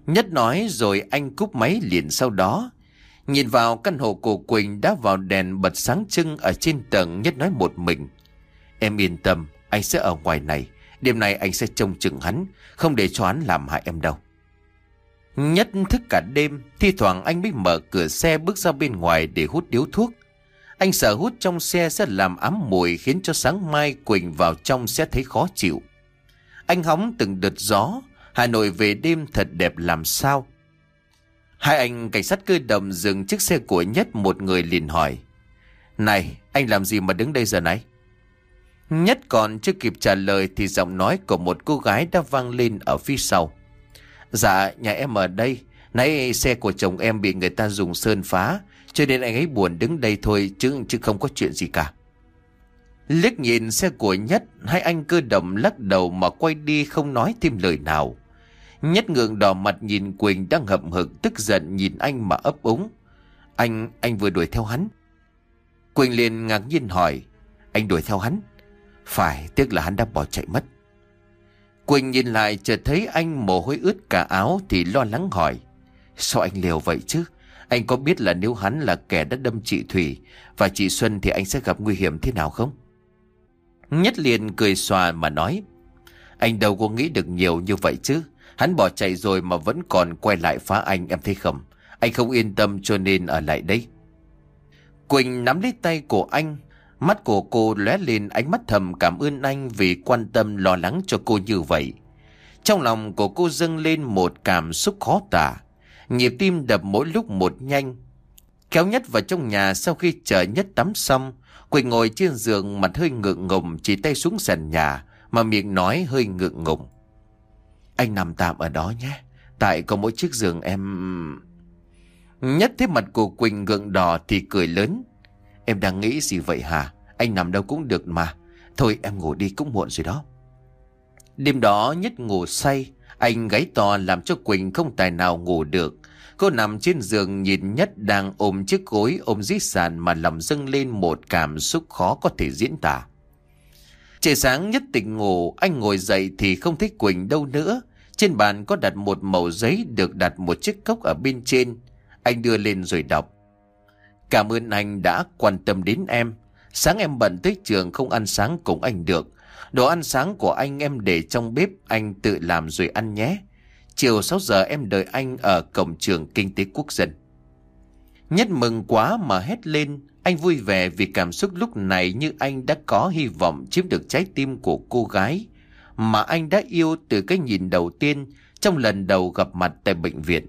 Nhất nói rồi anh cúp máy liền sau đó. Nhìn vào căn hộ của Quỳnh đã vào đèn bật sáng trưng ở trên tầng Nhất nói một mình. Em yên tâm, anh sẽ ở ngoài này. Đêm nay anh sẽ trông chừng hắn, không để cho hắn làm hại em đâu. Nhất thức cả đêm, thi thoảng anh mới mở cửa xe bước ra bên ngoài để hút điếu thuốc. Anh sợ hút trong xe sẽ làm ám mùi khiến cho sáng mai Quỳnh vào trong sẽ thấy khó chịu. Anh hóng từng đợt gió, Hà Nội về đêm thật đẹp làm sao. Hai anh cảnh sát cơ động dừng chiếc xe của Nhất một người liền hỏi. Này, anh làm gì mà đứng đây giờ này? Nhất còn chưa kịp trả lời thì giọng nói của một cô gái đã vang lên ở phía sau. Dạ, nhà em ở đây. Nãy xe của chồng em bị người ta dùng sơn phá, cho nên anh ấy buồn đứng đây thôi chứ chứ không có chuyện gì cả. Liếc nhìn xe của Nhất, hai anh cơ động lắc đầu mà quay đi không nói thêm lời nào. Nhất ngượng đỏ mặt nhìn Quỳnh đang hậm hực tức giận nhìn anh mà ấp úng. Anh, anh vừa đuổi theo hắn. Quỳnh liền ngạc nhiên hỏi, anh đuổi theo hắn? Phải, tiếc là hắn đã bỏ chạy mất. Quỳnh nhìn lại, chợt thấy anh mồ hôi ướt cả áo thì lo lắng hỏi. Sao anh liều vậy chứ? Anh có biết là nếu hắn là kẻ đã đâm chị Thủy và chị Xuân thì anh sẽ gặp nguy hiểm thế nào không? Nhất liền cười xòa mà nói. Anh đâu có nghĩ được nhiều như vậy chứ. Hắn bỏ chạy rồi mà vẫn còn quay lại phá anh, em thấy không? Anh không yên tâm cho nên ở lại đây. Quỳnh nắm lấy tay của anh Mắt của cô lóe lên ánh mắt thầm cảm ơn anh vì quan tâm lo lắng cho cô như vậy. Trong lòng của cô dâng lên một cảm xúc khó tả. Nhịp tim đập mỗi lúc một nhanh. Kéo nhất vào trong nhà sau khi chờ nhất tắm xong, Quỳnh ngồi trên giường mặt hơi ngượng ngùng chỉ tay xuống sàn nhà mà miệng nói hơi ngượng ngùng. Anh nằm tạm ở đó nhé. Tại có mỗi chiếc giường em... Nhất thấy mặt của Quỳnh gượng đỏ thì cười lớn. Em đang nghĩ gì vậy hả? Anh nằm đâu cũng được mà. Thôi em ngủ đi cũng muộn rồi đó. Đêm đó nhất ngủ say. Anh gáy to làm cho Quỳnh không tài nào ngủ được. Cô nằm trên giường nhìn nhất đang ôm chiếc gối ôm dít sàn mà lòng dâng lên một cảm xúc khó có thể diễn tả. Trời sáng nhất tỉnh ngủ, anh ngồi dậy thì không thấy Quỳnh đâu nữa. Trên bàn có đặt một mẩu giấy được đặt một chiếc cốc ở bên trên. Anh đưa lên rồi đọc. Cảm ơn anh đã quan tâm đến em. Sáng em bận tới trường không ăn sáng cùng anh được. Đồ ăn sáng của anh em để trong bếp, anh tự làm rồi ăn nhé. Chiều 6 giờ em đợi anh ở cổng trường Kinh tế Quốc dân. Nhất mừng quá mà hét lên. Anh vui vẻ vì cảm xúc lúc này như anh đã có hy vọng chiếm được trái tim của cô gái mà anh đã yêu từ cái nhìn đầu tiên trong lần đầu gặp mặt tại bệnh viện.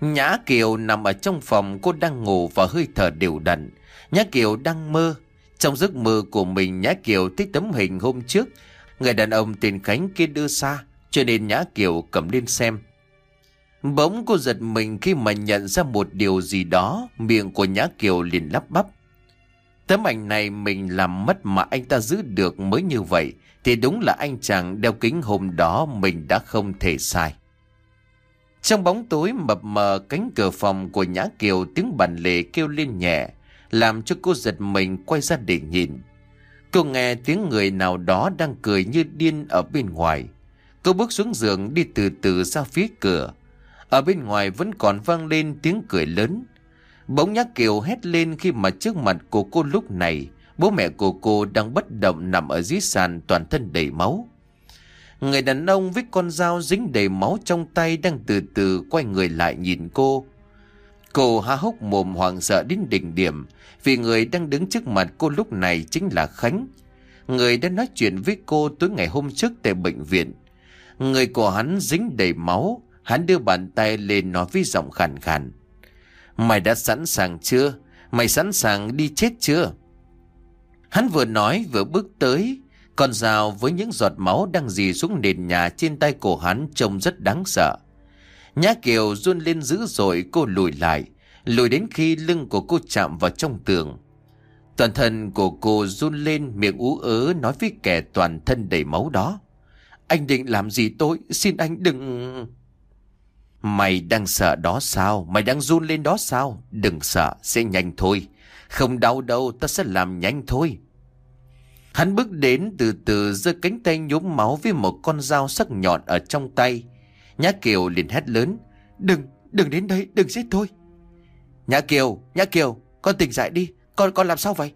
Nhã Kiều nằm ở trong phòng, cô đang ngủ và hơi thở đều đặn. Nhã Kiều đang mơ. Trong giấc mơ của mình, Nhã Kiều thấy tấm hình hôm trước người đàn ông tên Khánh kia đưa xa cho nên Nhã Kiều cầm lên xem. Bỗng cô giật mình khi mà nhận ra một điều gì đó, miệng của Nhã Kiều liền lắp bắp. Tấm ảnh này mình làm mất mà anh ta giữ được mới như vậy, thì đúng là anh chàng đeo kính hôm đó mình đã không thể sai. Trong bóng tối mập mờ cánh cửa phòng của Nhã Kiều tiếng bàn lề kêu lên nhẹ, làm cho cô giật mình quay ra để nhìn. Cô nghe tiếng người nào đó đang cười như điên ở bên ngoài. Cô bước xuống giường đi từ từ ra phía cửa. Ở bên ngoài vẫn còn vang lên tiếng cười lớn. Bỗng Nhã Kiều hét lên khi mà trước mặt của cô lúc này, bố mẹ của cô đang bất động nằm ở dưới sàn toàn thân đầy máu. Người đàn ông với con dao dính đầy máu trong tay đang từ từ quay người lại nhìn cô. Cô há hốc mồm hoảng sợ đến đỉnh điểm vì người đang đứng trước mặt cô lúc này chính là Khánh. Người đã nói chuyện với cô tối ngày hôm trước tại bệnh viện. Người của hắn dính đầy máu, hắn đưa bàn tay lên nói với giọng khàn khàn. Mày đã sẵn sàng chưa? Mày sẵn sàng đi chết chưa? Hắn vừa nói vừa bước tới, con dao với những giọt máu đang dì xuống nền nhà trên tay cổ hắn trông rất đáng sợ. Nhã Kiều run lên dữ dội cô lùi lại, lùi đến khi lưng của cô chạm vào trong tường. Toàn thân của cô run lên miệng ú ớ nói với kẻ toàn thân đầy máu đó. Anh định làm gì tôi? Xin anh đừng... Mày đang sợ đó sao? Mày đang run lên đó sao? Đừng sợ, sẽ nhanh thôi. Không đau đâu, ta sẽ làm nhanh thôi. Hắn bước đến từ từ giơ cánh tay nhốm máu với một con dao sắc nhọn ở trong tay. Nhã Kiều liền hét lớn. Đừng, đừng đến đây, đừng giết tôi. Nhã Kiều, Nhã Kiều, con tỉnh dậy đi, con con làm sao vậy?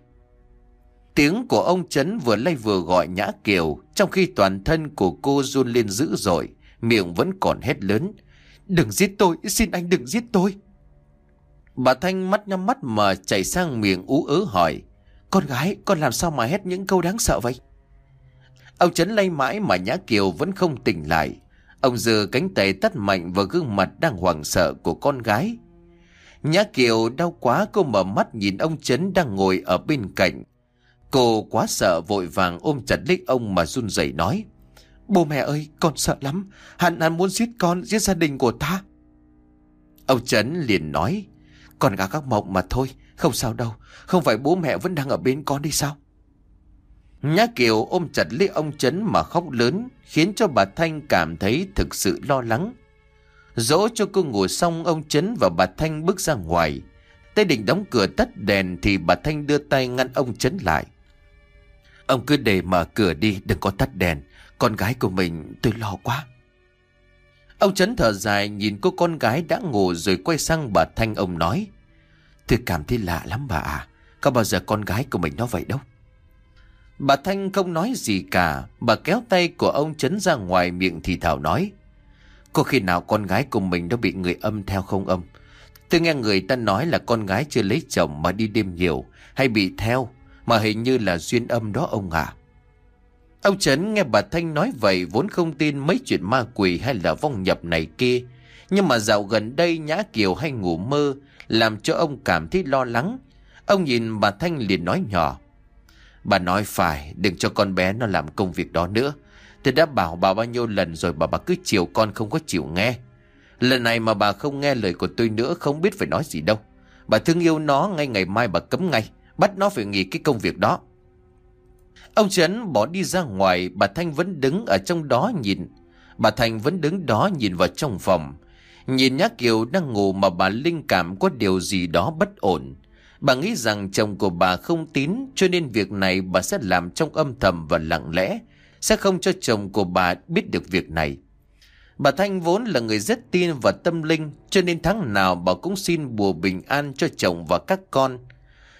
Tiếng của ông Trấn vừa lay vừa gọi Nhã Kiều, trong khi toàn thân của cô run lên dữ dội, miệng vẫn còn hét lớn. Đừng giết tôi, xin anh đừng giết tôi. Bà Thanh mắt nhắm mắt mà chạy sang miệng ú ớ hỏi. Con gái, con làm sao mà hét những câu đáng sợ vậy? Ông Trấn lay mãi mà Nhã Kiều vẫn không tỉnh lại. Ông giơ cánh tay tắt mạnh vào gương mặt đang hoảng sợ của con gái. Nhã Kiều đau quá cô mở mắt nhìn ông Trấn đang ngồi ở bên cạnh. Cô quá sợ vội vàng ôm chặt lấy ông mà run rẩy nói. Bố mẹ ơi, con sợ lắm. Hắn hắn muốn giết con, giết gia đình của ta. Ông Trấn liền nói. con gà các mộng mà thôi, không sao đâu. Không phải bố mẹ vẫn đang ở bên con đi sao? Nhã Kiều ôm chặt lấy ông Trấn mà khóc lớn, khiến cho bà Thanh cảm thấy thực sự lo lắng. Dỗ cho cô ngủ xong ông Trấn và bà Thanh bước ra ngoài. Tay định đóng cửa tắt đèn thì bà Thanh đưa tay ngăn ông Trấn lại. Ông cứ để mở cửa đi, đừng có tắt đèn. Con gái của mình tôi lo quá. Ông Trấn thở dài nhìn cô con gái đã ngủ rồi quay sang bà Thanh ông nói. Tôi cảm thấy lạ lắm bà à. Có bao giờ con gái của mình nó vậy đâu. Bà Thanh không nói gì cả. Bà kéo tay của ông Trấn ra ngoài miệng thì thảo nói. Có khi nào con gái của mình nó bị người âm theo không âm? Tôi nghe người ta nói là con gái chưa lấy chồng mà đi đêm nhiều, hay bị theo, mà hình như là duyên âm đó ông à. Ông Trấn nghe bà Thanh nói vậy vốn không tin mấy chuyện ma quỷ hay là vong nhập này kia. Nhưng mà dạo gần đây Nhã Kiều hay ngủ mơ làm cho ông cảm thấy lo lắng. Ông nhìn bà Thanh liền nói nhỏ. Bà nói phải, đừng cho con bé nó làm công việc đó nữa. Tôi đã bảo bà bao nhiêu lần rồi bà bà cứ chiều con không có chịu nghe. Lần này mà bà không nghe lời của tôi nữa không biết phải nói gì đâu. Bà thương yêu nó ngay ngày mai bà cấm ngay, bắt nó phải nghỉ cái công việc đó. Ông Trấn bỏ đi ra ngoài, bà Thanh vẫn đứng ở trong đó nhìn. Bà Thanh vẫn đứng đó nhìn vào trong phòng. Nhìn Nhã Kiều đang ngủ mà bà linh cảm có điều gì đó bất ổn. Bà nghĩ rằng chồng của bà không tín, cho nên việc này bà sẽ làm trong âm thầm và lặng lẽ. Sẽ không cho chồng của bà biết được việc này. Bà Thanh vốn là người rất tin và tâm linh, cho nên tháng nào bà cũng xin bùa bình an cho chồng và các con.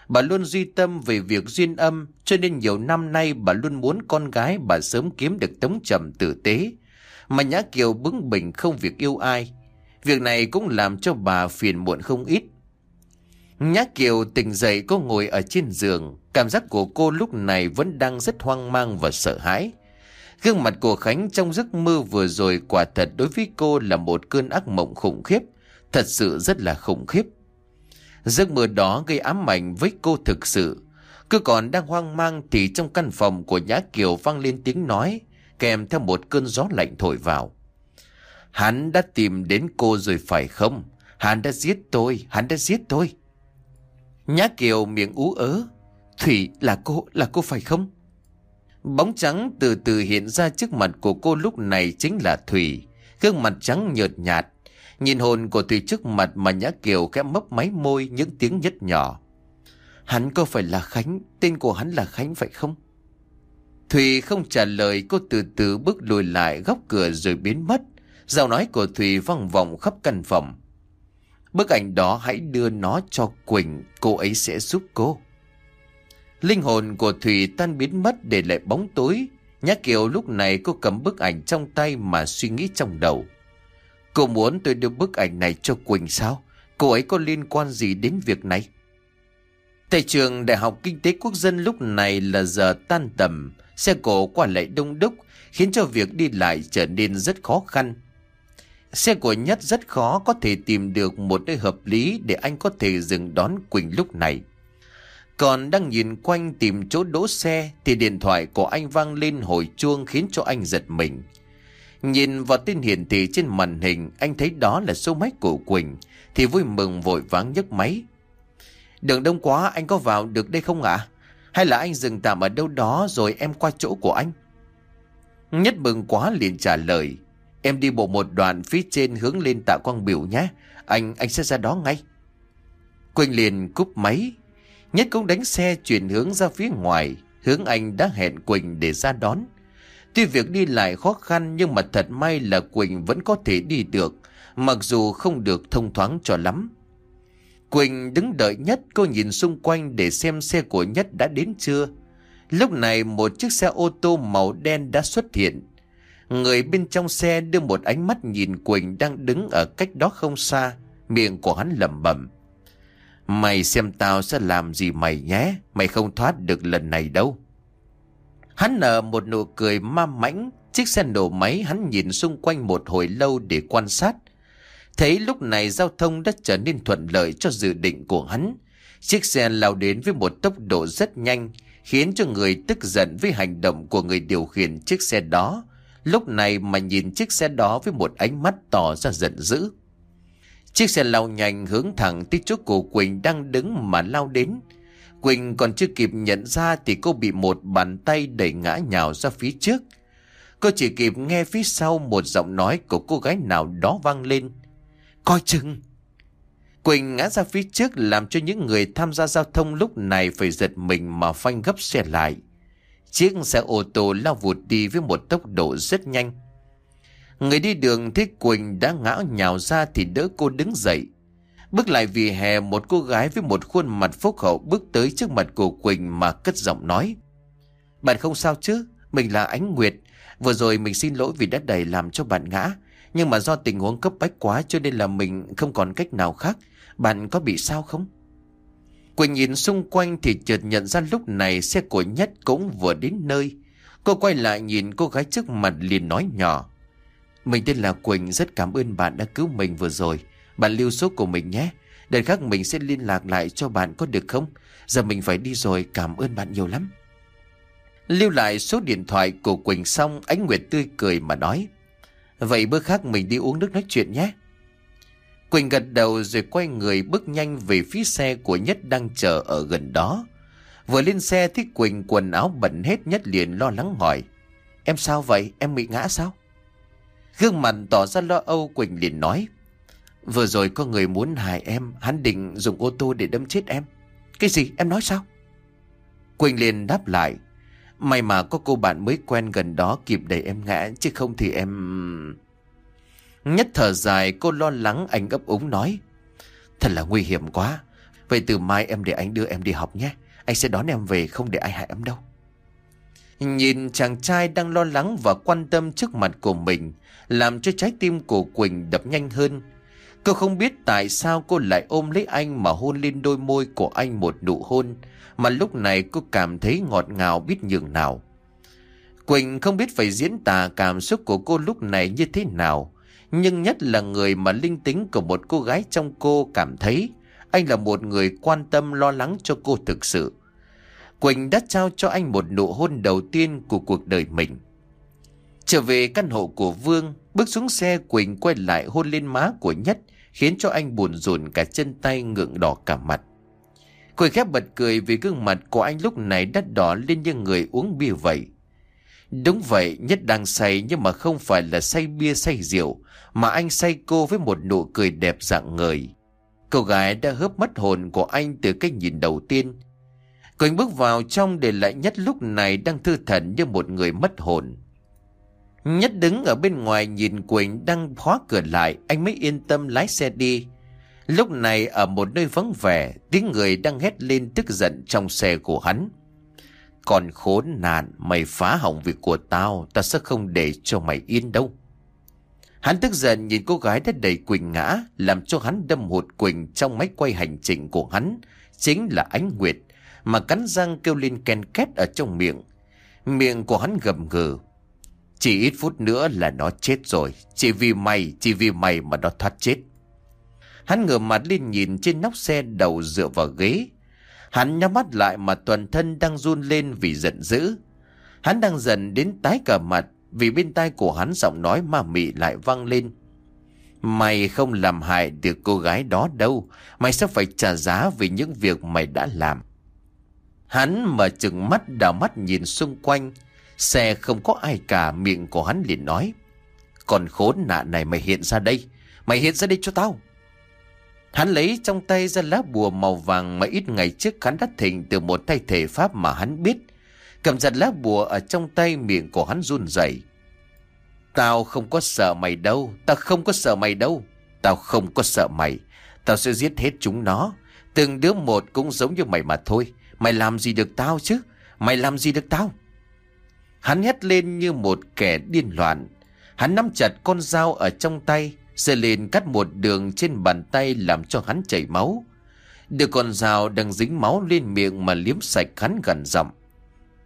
Bà luôn duy tâm về việc duyên âm, cho nên nhiều năm nay bà luôn muốn con gái bà sớm kiếm được tống trầm tử tế. Mà Nhã Kiều bướng bỉnh không việc yêu ai. Việc này cũng làm cho bà phiền muộn không ít. Nhã Kiều tỉnh dậy cô ngồi ở trên giường. Cảm giác của cô lúc này vẫn đang rất hoang mang và sợ hãi. Gương mặt của Khánh trong giấc mơ vừa rồi quả thật đối với cô là một cơn ác mộng khủng khiếp. Thật sự rất là khủng khiếp. Giấc mơ đó gây ám ảnh với cô thực sự. Cứ còn đang hoang mang thì trong căn phòng của Nhã Kiều vang lên tiếng nói, kèm theo một cơn gió lạnh thổi vào. Hắn đã tìm đến cô rồi phải không? Hắn đã giết tôi, hắn đã giết tôi. Nhã Kiều miệng ú ớ. Thủy là cô, là cô phải không? Bóng trắng từ từ hiện ra trước mặt của cô lúc này chính là Thủy. Gương mặt trắng nhợt nhạt. Nhìn hồn của Thủy trước mặt mà Nhã Kiều khẽ mấp máy môi những tiếng nhất nhỏ. Hắn có phải là Khánh? Tên của hắn là Khánh phải không? Thủy không trả lời cô từ từ bước lùi lại góc cửa rồi biến mất. Giọng nói của thùy vang vọng khắp căn phòng. Bức ảnh đó hãy đưa nó cho Quỳnh, cô ấy sẽ giúp cô. Linh hồn của thùy tan biến mất để lại bóng tối. Nhã Kiều lúc này cô cầm bức ảnh trong tay mà suy nghĩ trong đầu. Cô muốn tôi đưa bức ảnh này cho Quỳnh sao? Cô ấy có liên quan gì đến việc này? tại trường Đại học Kinh tế Quốc dân lúc này là giờ tan tầm, xe cổ qua lại đông đúc, khiến cho việc đi lại trở nên rất khó khăn. Xe của Nhất rất khó có thể tìm được một nơi hợp lý để anh có thể dừng đón Quỳnh lúc này. Còn đang nhìn quanh tìm chỗ đỗ xe thì điện thoại của anh vang lên hồi chuông khiến cho anh giật mình. Nhìn vào tin hiển thị trên màn hình, anh thấy đó là số máy của Quỳnh, thì vui mừng vội váng nhấc máy. Đường đông quá, anh có vào được đây không ạ? Hay là anh dừng tạm ở đâu đó rồi em qua chỗ của anh? Nhất mừng quá liền trả lời. Em đi bộ một đoạn phía trên hướng lên tạ quang biểu nhé. Anh, anh sẽ ra đó ngay. Quỳnh liền cúp máy. Nhất cũng đánh xe chuyển hướng ra phía ngoài. Hướng anh đã hẹn Quỳnh để ra đón. Tuy việc đi lại khó khăn nhưng mà thật may là Quỳnh vẫn có thể đi được. Mặc dù không được thông thoáng cho lắm. Quỳnh đứng đợi Nhất cô nhìn xung quanh để xem xe của Nhất đã đến chưa. Lúc này một chiếc xe ô tô màu đen đã xuất hiện. Người bên trong xe đưa một ánh mắt nhìn Quỳnh đang đứng ở cách đó không xa. Miệng của hắn lẩm bẩm. Mày xem tao sẽ làm gì mày nhé. Mày không thoát được lần này đâu. Hắn nở một nụ cười ma mãnh. Chiếc xe nổ máy hắn nhìn xung quanh một hồi lâu để quan sát. Thấy lúc này giao thông đã trở nên thuận lợi cho dự định của hắn. Chiếc xe lao đến với một tốc độ rất nhanh, khiến cho người tức giận với hành động của người điều khiển chiếc xe đó, lúc này mà nhìn chiếc xe đó với một ánh mắt tỏ ra giận dữ. Chiếc xe lao nhanh hướng thẳng tới chỗ của Quỳnh đang đứng mà lao đến. Quỳnh còn chưa kịp nhận ra thì cô bị một bàn tay đẩy ngã nhào ra phía trước. Cô chỉ kịp nghe phía sau một giọng nói của cô gái nào đó vang lên. Coi chừng! Quỳnh ngã ra phía trước làm cho những người tham gia giao thông lúc này phải giật mình mà phanh gấp xe lại. Chiếc xe ô tô lao vụt đi với một tốc độ rất nhanh. Người đi đường thấy Quỳnh đã ngã nhào ra thì đỡ cô đứng dậy. Bước lại vì hè, một cô gái với một khuôn mặt phúc hậu bước tới trước mặt của Quỳnh mà cất giọng nói. Bạn không sao chứ? Mình là Ánh Nguyệt. Vừa rồi mình xin lỗi vì đã đẩy làm cho bạn ngã. Nhưng mà do tình huống cấp bách quá cho nên là mình không còn cách nào khác. Bạn có bị sao không? Quỳnh nhìn xung quanh thì chợt nhận ra lúc này xe của Nhất cũng vừa đến nơi. Cô quay lại nhìn cô gái trước mặt liền nói nhỏ. Mình tên là Quỳnh, rất cảm ơn bạn đã cứu mình vừa rồi. Bạn lưu số của mình nhé. Đợt khác mình sẽ liên lạc lại cho bạn có được không? Giờ mình phải đi rồi, cảm ơn bạn nhiều lắm. Lưu lại số điện thoại của Quỳnh xong, Ánh Nguyệt tươi cười mà nói. Vậy bữa khác mình đi uống nước nói chuyện nhé. Quỳnh gật đầu rồi quay người bước nhanh về phía xe của Nhất đang chờ ở gần đó. Vừa lên xe thì Quỳnh quần áo bẩn hết Nhất liền lo lắng hỏi. Em sao vậy? Em bị ngã sao? Gương mặt tỏ ra lo âu Quỳnh liền nói. Vừa rồi có người muốn hại em, hắn định dùng ô tô để đâm chết em. Cái gì? Em nói sao? Quỳnh liền đáp lại. May mà có cô bạn mới quen gần đó kịp đẩy em ngã, chứ không thì em... Nhất thở dài, cô lo lắng, anh ấp úng nói. Thật là nguy hiểm quá. Vậy từ mai em để anh đưa em đi học nhé. Anh sẽ đón em về, không để ai hại em đâu. Nhìn chàng trai đang lo lắng và quan tâm trước mặt của mình, làm cho trái tim của Quỳnh đập nhanh hơn. Cô không biết tại sao cô lại ôm lấy anh mà hôn lên đôi môi của anh một nụ hôn, mà lúc này cô cảm thấy ngọt ngào biết nhường nào. Quỳnh không biết phải diễn tả cảm xúc của cô lúc này như thế nào nhưng nhất là người mà linh tính của một cô gái trong cô cảm thấy anh là một người quan tâm lo lắng cho cô thực sự. Quỳnh đã trao cho anh một nụ hôn đầu tiên của cuộc đời mình. Trở về căn hộ của Vương, bước xuống xe Quỳnh quay lại hôn lên má của Nhất, khiến cho anh buồn rùn cả chân tay ngượng đỏ cả mặt. Quỳnh khép bật cười vì gương mặt của anh lúc này đắt đỏ lên như người uống bia vậy. Đúng vậy, Nhất đang say nhưng mà không phải là say bia say rượu, mà anh say cô với một nụ cười đẹp dạng người. Cô gái đã hớp mất hồn của anh từ cái nhìn đầu tiên. Quỳnh bước vào trong để lại Nhất lúc này đang thư thần như một người mất hồn. Nhất đứng ở bên ngoài nhìn Quỳnh đang khóa cửa lại, anh mới yên tâm lái xe đi. Lúc này ở một nơi vắng vẻ, tiếng người đang hét lên tức giận trong xe của hắn. Còn khốn nạn, mày phá hỏng việc của tao, ta sẽ không để cho mày yên đâu. Hắn tức giận nhìn cô gái đã đẩy Quỳnh ngã, làm cho hắn đâm hụt Quỳnh trong máy quay hành trình của hắn, chính là ánh nguyệt, mà cắn răng kêu lên ken két ở trong miệng. Miệng của hắn gầm gừ. Chỉ ít phút nữa là nó chết rồi, chỉ vì mày, chỉ vì mày mà nó thoát chết. Hắn ngửa mặt lên nhìn trên nóc xe đầu dựa vào ghế. Hắn nhắm mắt lại mà toàn thân đang run lên vì giận dữ. Hắn đang dần đến tái cả mặt, vì bên tai của hắn giọng nói ma mị lại vang lên. Mày không làm hại được cô gái đó đâu, mày sẽ phải trả giá vì những việc mày đã làm. Hắn mở chừng mắt đào mắt nhìn xung quanh, xe không có ai cả miệng của hắn liền nói. Còn khốn nạn này mày hiện ra đây, mày hiện ra đây cho tao. Hắn lấy trong tay ra lá bùa màu vàng mà ít ngày trước hắn đã thỉnh từ một tay thể pháp mà hắn biết. Cầm giật lá bùa ở trong tay miệng của hắn run rẩy. Tao không có sợ mày đâu, tao không có sợ mày đâu. Tao không có sợ mày, tao sẽ giết hết chúng nó. Từng đứa một cũng giống như mày mà thôi. Mày làm gì được tao chứ? Mày làm gì được tao? Hắn hét lên như một kẻ điên loạn. Hắn nắm chặt con dao ở trong tay, giơ lên cắt một đường trên bàn tay làm cho hắn chảy máu. Được con dao đang dính máu lên miệng mà liếm sạch hắn gần giọng.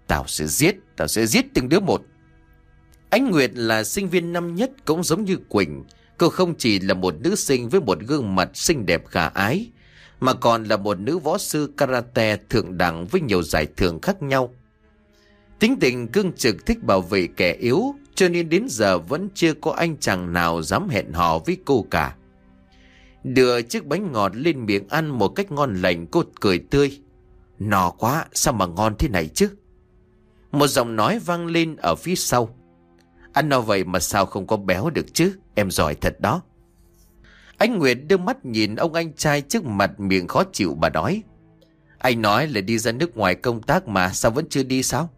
Tao sẽ giết, tao sẽ giết từng đứa một. Ánh Nguyệt là sinh viên năm nhất cũng giống như Quỳnh. Cô không chỉ là một nữ sinh với một gương mặt xinh đẹp khả ái, mà còn là một nữ võ sư karate thượng đẳng với nhiều giải thưởng khác nhau. Tính tình cương trực thích bảo vệ kẻ yếu, cho nên đến giờ vẫn chưa có anh chàng nào dám hẹn hò với cô cả. Đưa chiếc bánh ngọt lên miệng ăn một cách ngon lành cô cười tươi. Nò quá, sao mà ngon thế này chứ? Một giọng nói vang lên ở phía sau. Ăn no vậy mà sao không có béo được chứ? Em giỏi thật đó. Anh Nguyệt đưa mắt nhìn ông anh trai trước mặt miệng khó chịu bà nói. Anh nói là đi ra nước ngoài công tác mà sao vẫn chưa đi sao?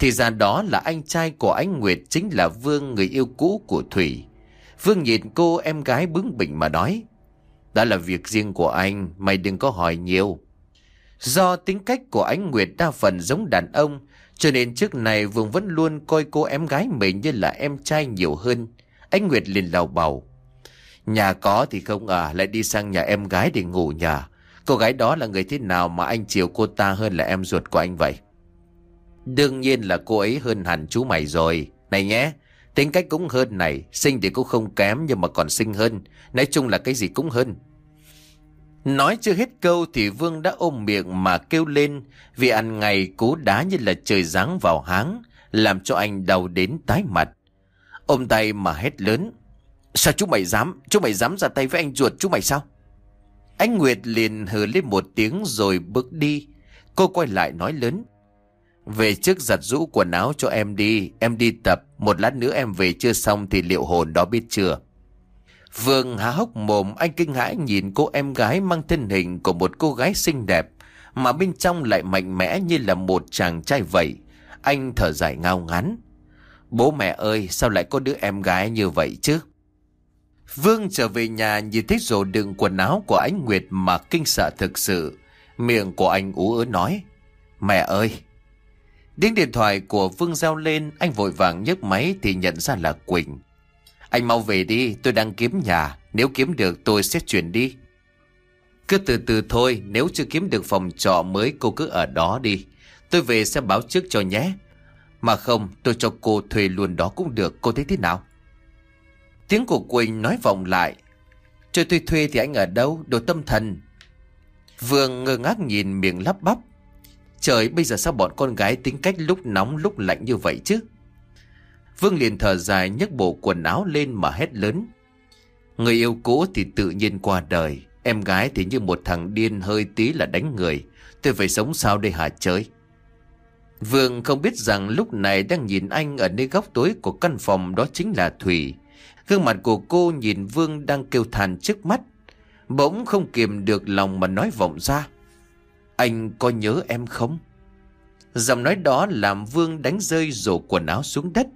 Thì ra đó là anh trai của anh Nguyệt chính là Vương người yêu cũ của Thủy. Vương nhìn cô em gái bướng bỉnh mà nói. Đó là việc riêng của anh, mày đừng có hỏi nhiều. Do tính cách của anh Nguyệt đa phần giống đàn ông, cho nên trước này Vương vẫn luôn coi cô em gái mình như là em trai nhiều hơn. Anh Nguyệt liền lào bầu. Nhà có thì không à, lại đi sang nhà em gái để ngủ nhà. Cô gái đó là người thế nào mà anh chiều cô ta hơn là em ruột của anh vậy? Đương nhiên là cô ấy hơn hẳn chú mày rồi. Này nhé, tính cách cũng hơn này, sinh thì cũng không kém nhưng mà còn sinh hơn. Nói chung là cái gì cũng hơn. Nói chưa hết câu thì Vương đã ôm miệng mà kêu lên vì ăn ngày cú đá như là trời giáng vào háng, làm cho anh đau đến tái mặt. Ôm tay mà hét lớn. Sao chú mày dám? Chú mày dám ra tay với anh ruột chú mày sao? Anh Nguyệt liền hừ lên một tiếng rồi bước đi. Cô quay lại nói lớn. Về trước giặt rũ quần áo cho em đi, em đi tập, một lát nữa em về chưa xong thì liệu hồn đó biết chưa? Vương há hốc mồm anh kinh hãi nhìn cô em gái mang thân hình của một cô gái xinh đẹp mà bên trong lại mạnh mẽ như là một chàng trai vậy. Anh thở dài ngao ngắn. Bố mẹ ơi sao lại có đứa em gái như vậy chứ? Vương trở về nhà nhìn thấy rổ đựng quần áo của anh Nguyệt mà kinh sợ thực sự. Miệng của anh ú ớ nói. Mẹ ơi! Tiếng điện thoại của Vương reo lên, anh vội vàng nhấc máy thì nhận ra là Quỳnh. Anh mau về đi, tôi đang kiếm nhà, nếu kiếm được tôi sẽ chuyển đi. Cứ từ từ thôi, nếu chưa kiếm được phòng trọ mới cô cứ ở đó đi. Tôi về sẽ báo trước cho nhé. Mà không, tôi cho cô thuê luôn đó cũng được, cô thấy thế nào? Tiếng của Quỳnh nói vọng lại. Cho tôi thuê thì anh ở đâu, đồ tâm thần. Vương ngơ ngác nhìn miệng lắp bắp. Trời, bây giờ sao bọn con gái tính cách lúc nóng lúc lạnh như vậy chứ? Vương liền thở dài nhấc bộ quần áo lên mà hét lớn. Người yêu cũ thì tự nhiên qua đời. Em gái thì như một thằng điên hơi tí là đánh người. Tôi phải sống sao đây hả chơi? Vương không biết rằng lúc này đang nhìn anh ở nơi góc tối của căn phòng đó chính là Thủy. Gương mặt của cô nhìn Vương đang kêu than trước mắt. Bỗng không kiềm được lòng mà nói vọng ra. Anh có nhớ em không? Giọng nói đó làm Vương đánh rơi rổ quần áo xuống đất.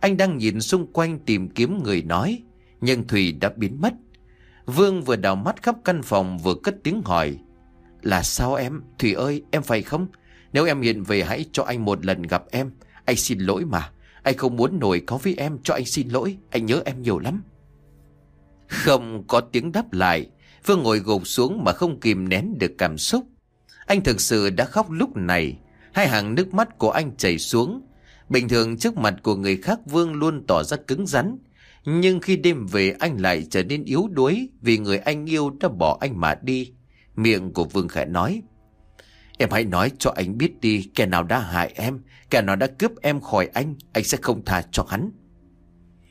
Anh đang nhìn xung quanh tìm kiếm người nói. Nhưng Thủy đã biến mất. Vương vừa đào mắt khắp căn phòng vừa cất tiếng hỏi. Là sao em? Thủy ơi, em phải không? Nếu em hiện về hãy cho anh một lần gặp em. Anh xin lỗi mà. Anh không muốn nổi có với em cho anh xin lỗi. Anh nhớ em nhiều lắm. Không có tiếng đáp lại. Vương ngồi gục xuống mà không kìm nén được cảm xúc. Anh thực sự đã khóc lúc này. Hai hàng nước mắt của anh chảy xuống. Bình thường trước mặt của người khác Vương luôn tỏ ra cứng rắn. Nhưng khi đêm về anh lại trở nên yếu đuối vì người anh yêu đã bỏ anh mà đi. Miệng của Vương khẽ nói. Em hãy nói cho anh biết đi kẻ nào đã hại em, kẻ nào đã cướp em khỏi anh, anh sẽ không tha cho hắn.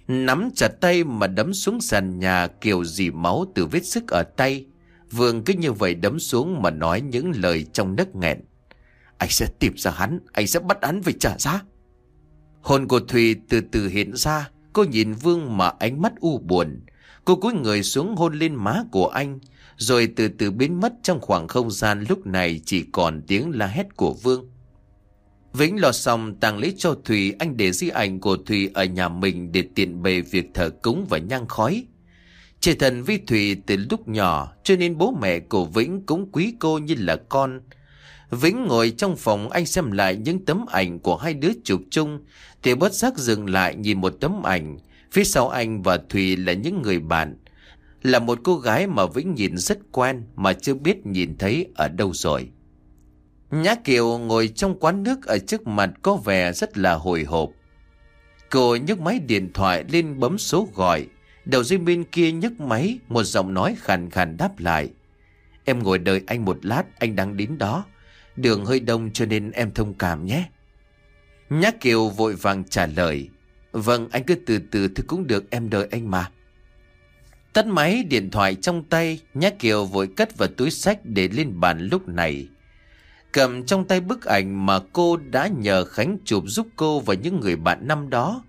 Nắm chặt tay mà đấm xuống sàn nhà kiểu dì máu từ vết sức ở tay. Vương cứ như vậy đấm xuống mà nói những lời trong nấc nghẹn. Anh sẽ tìm ra hắn, anh sẽ bắt hắn về trả giá. Hồn của Thùy từ từ hiện ra, cô nhìn Vương mà ánh mắt u buồn. Cô cúi người xuống hôn lên má của anh, rồi từ từ biến mất trong khoảng không gian lúc này chỉ còn tiếng la hét của Vương. Vĩnh lọt xong tàng lấy cho Thùy anh để di ảnh của Thùy ở nhà mình để tiện bề việc thờ cúng và nhang khói. Trẻ thần vi Thùy từ lúc nhỏ, cho nên bố mẹ của Vĩnh cũng quý cô như là con. Vĩnh ngồi trong phòng anh xem lại những tấm ảnh của hai đứa chụp chung, thì bất giác dừng lại nhìn một tấm ảnh. Phía sau anh và Thùy là những người bạn. Là một cô gái mà Vĩnh nhìn rất quen mà chưa biết nhìn thấy ở đâu rồi. Nhã Kiều ngồi trong quán nước ở trước mặt có vẻ rất là hồi hộp. Cô nhấc máy điện thoại lên bấm số gọi. Đầu dây bên kia nhấc máy, một giọng nói khàn khàn đáp lại. Em ngồi đợi anh một lát, anh đang đến đó. Đường hơi đông cho nên em thông cảm nhé. Nhã Kiều vội vàng trả lời. Vâng, anh cứ từ từ thì cũng được em đợi anh mà. Tắt máy điện thoại trong tay, Nhã Kiều vội cất vào túi sách để lên bàn lúc này. Cầm trong tay bức ảnh mà cô đã nhờ Khánh chụp giúp cô và những người bạn năm đó.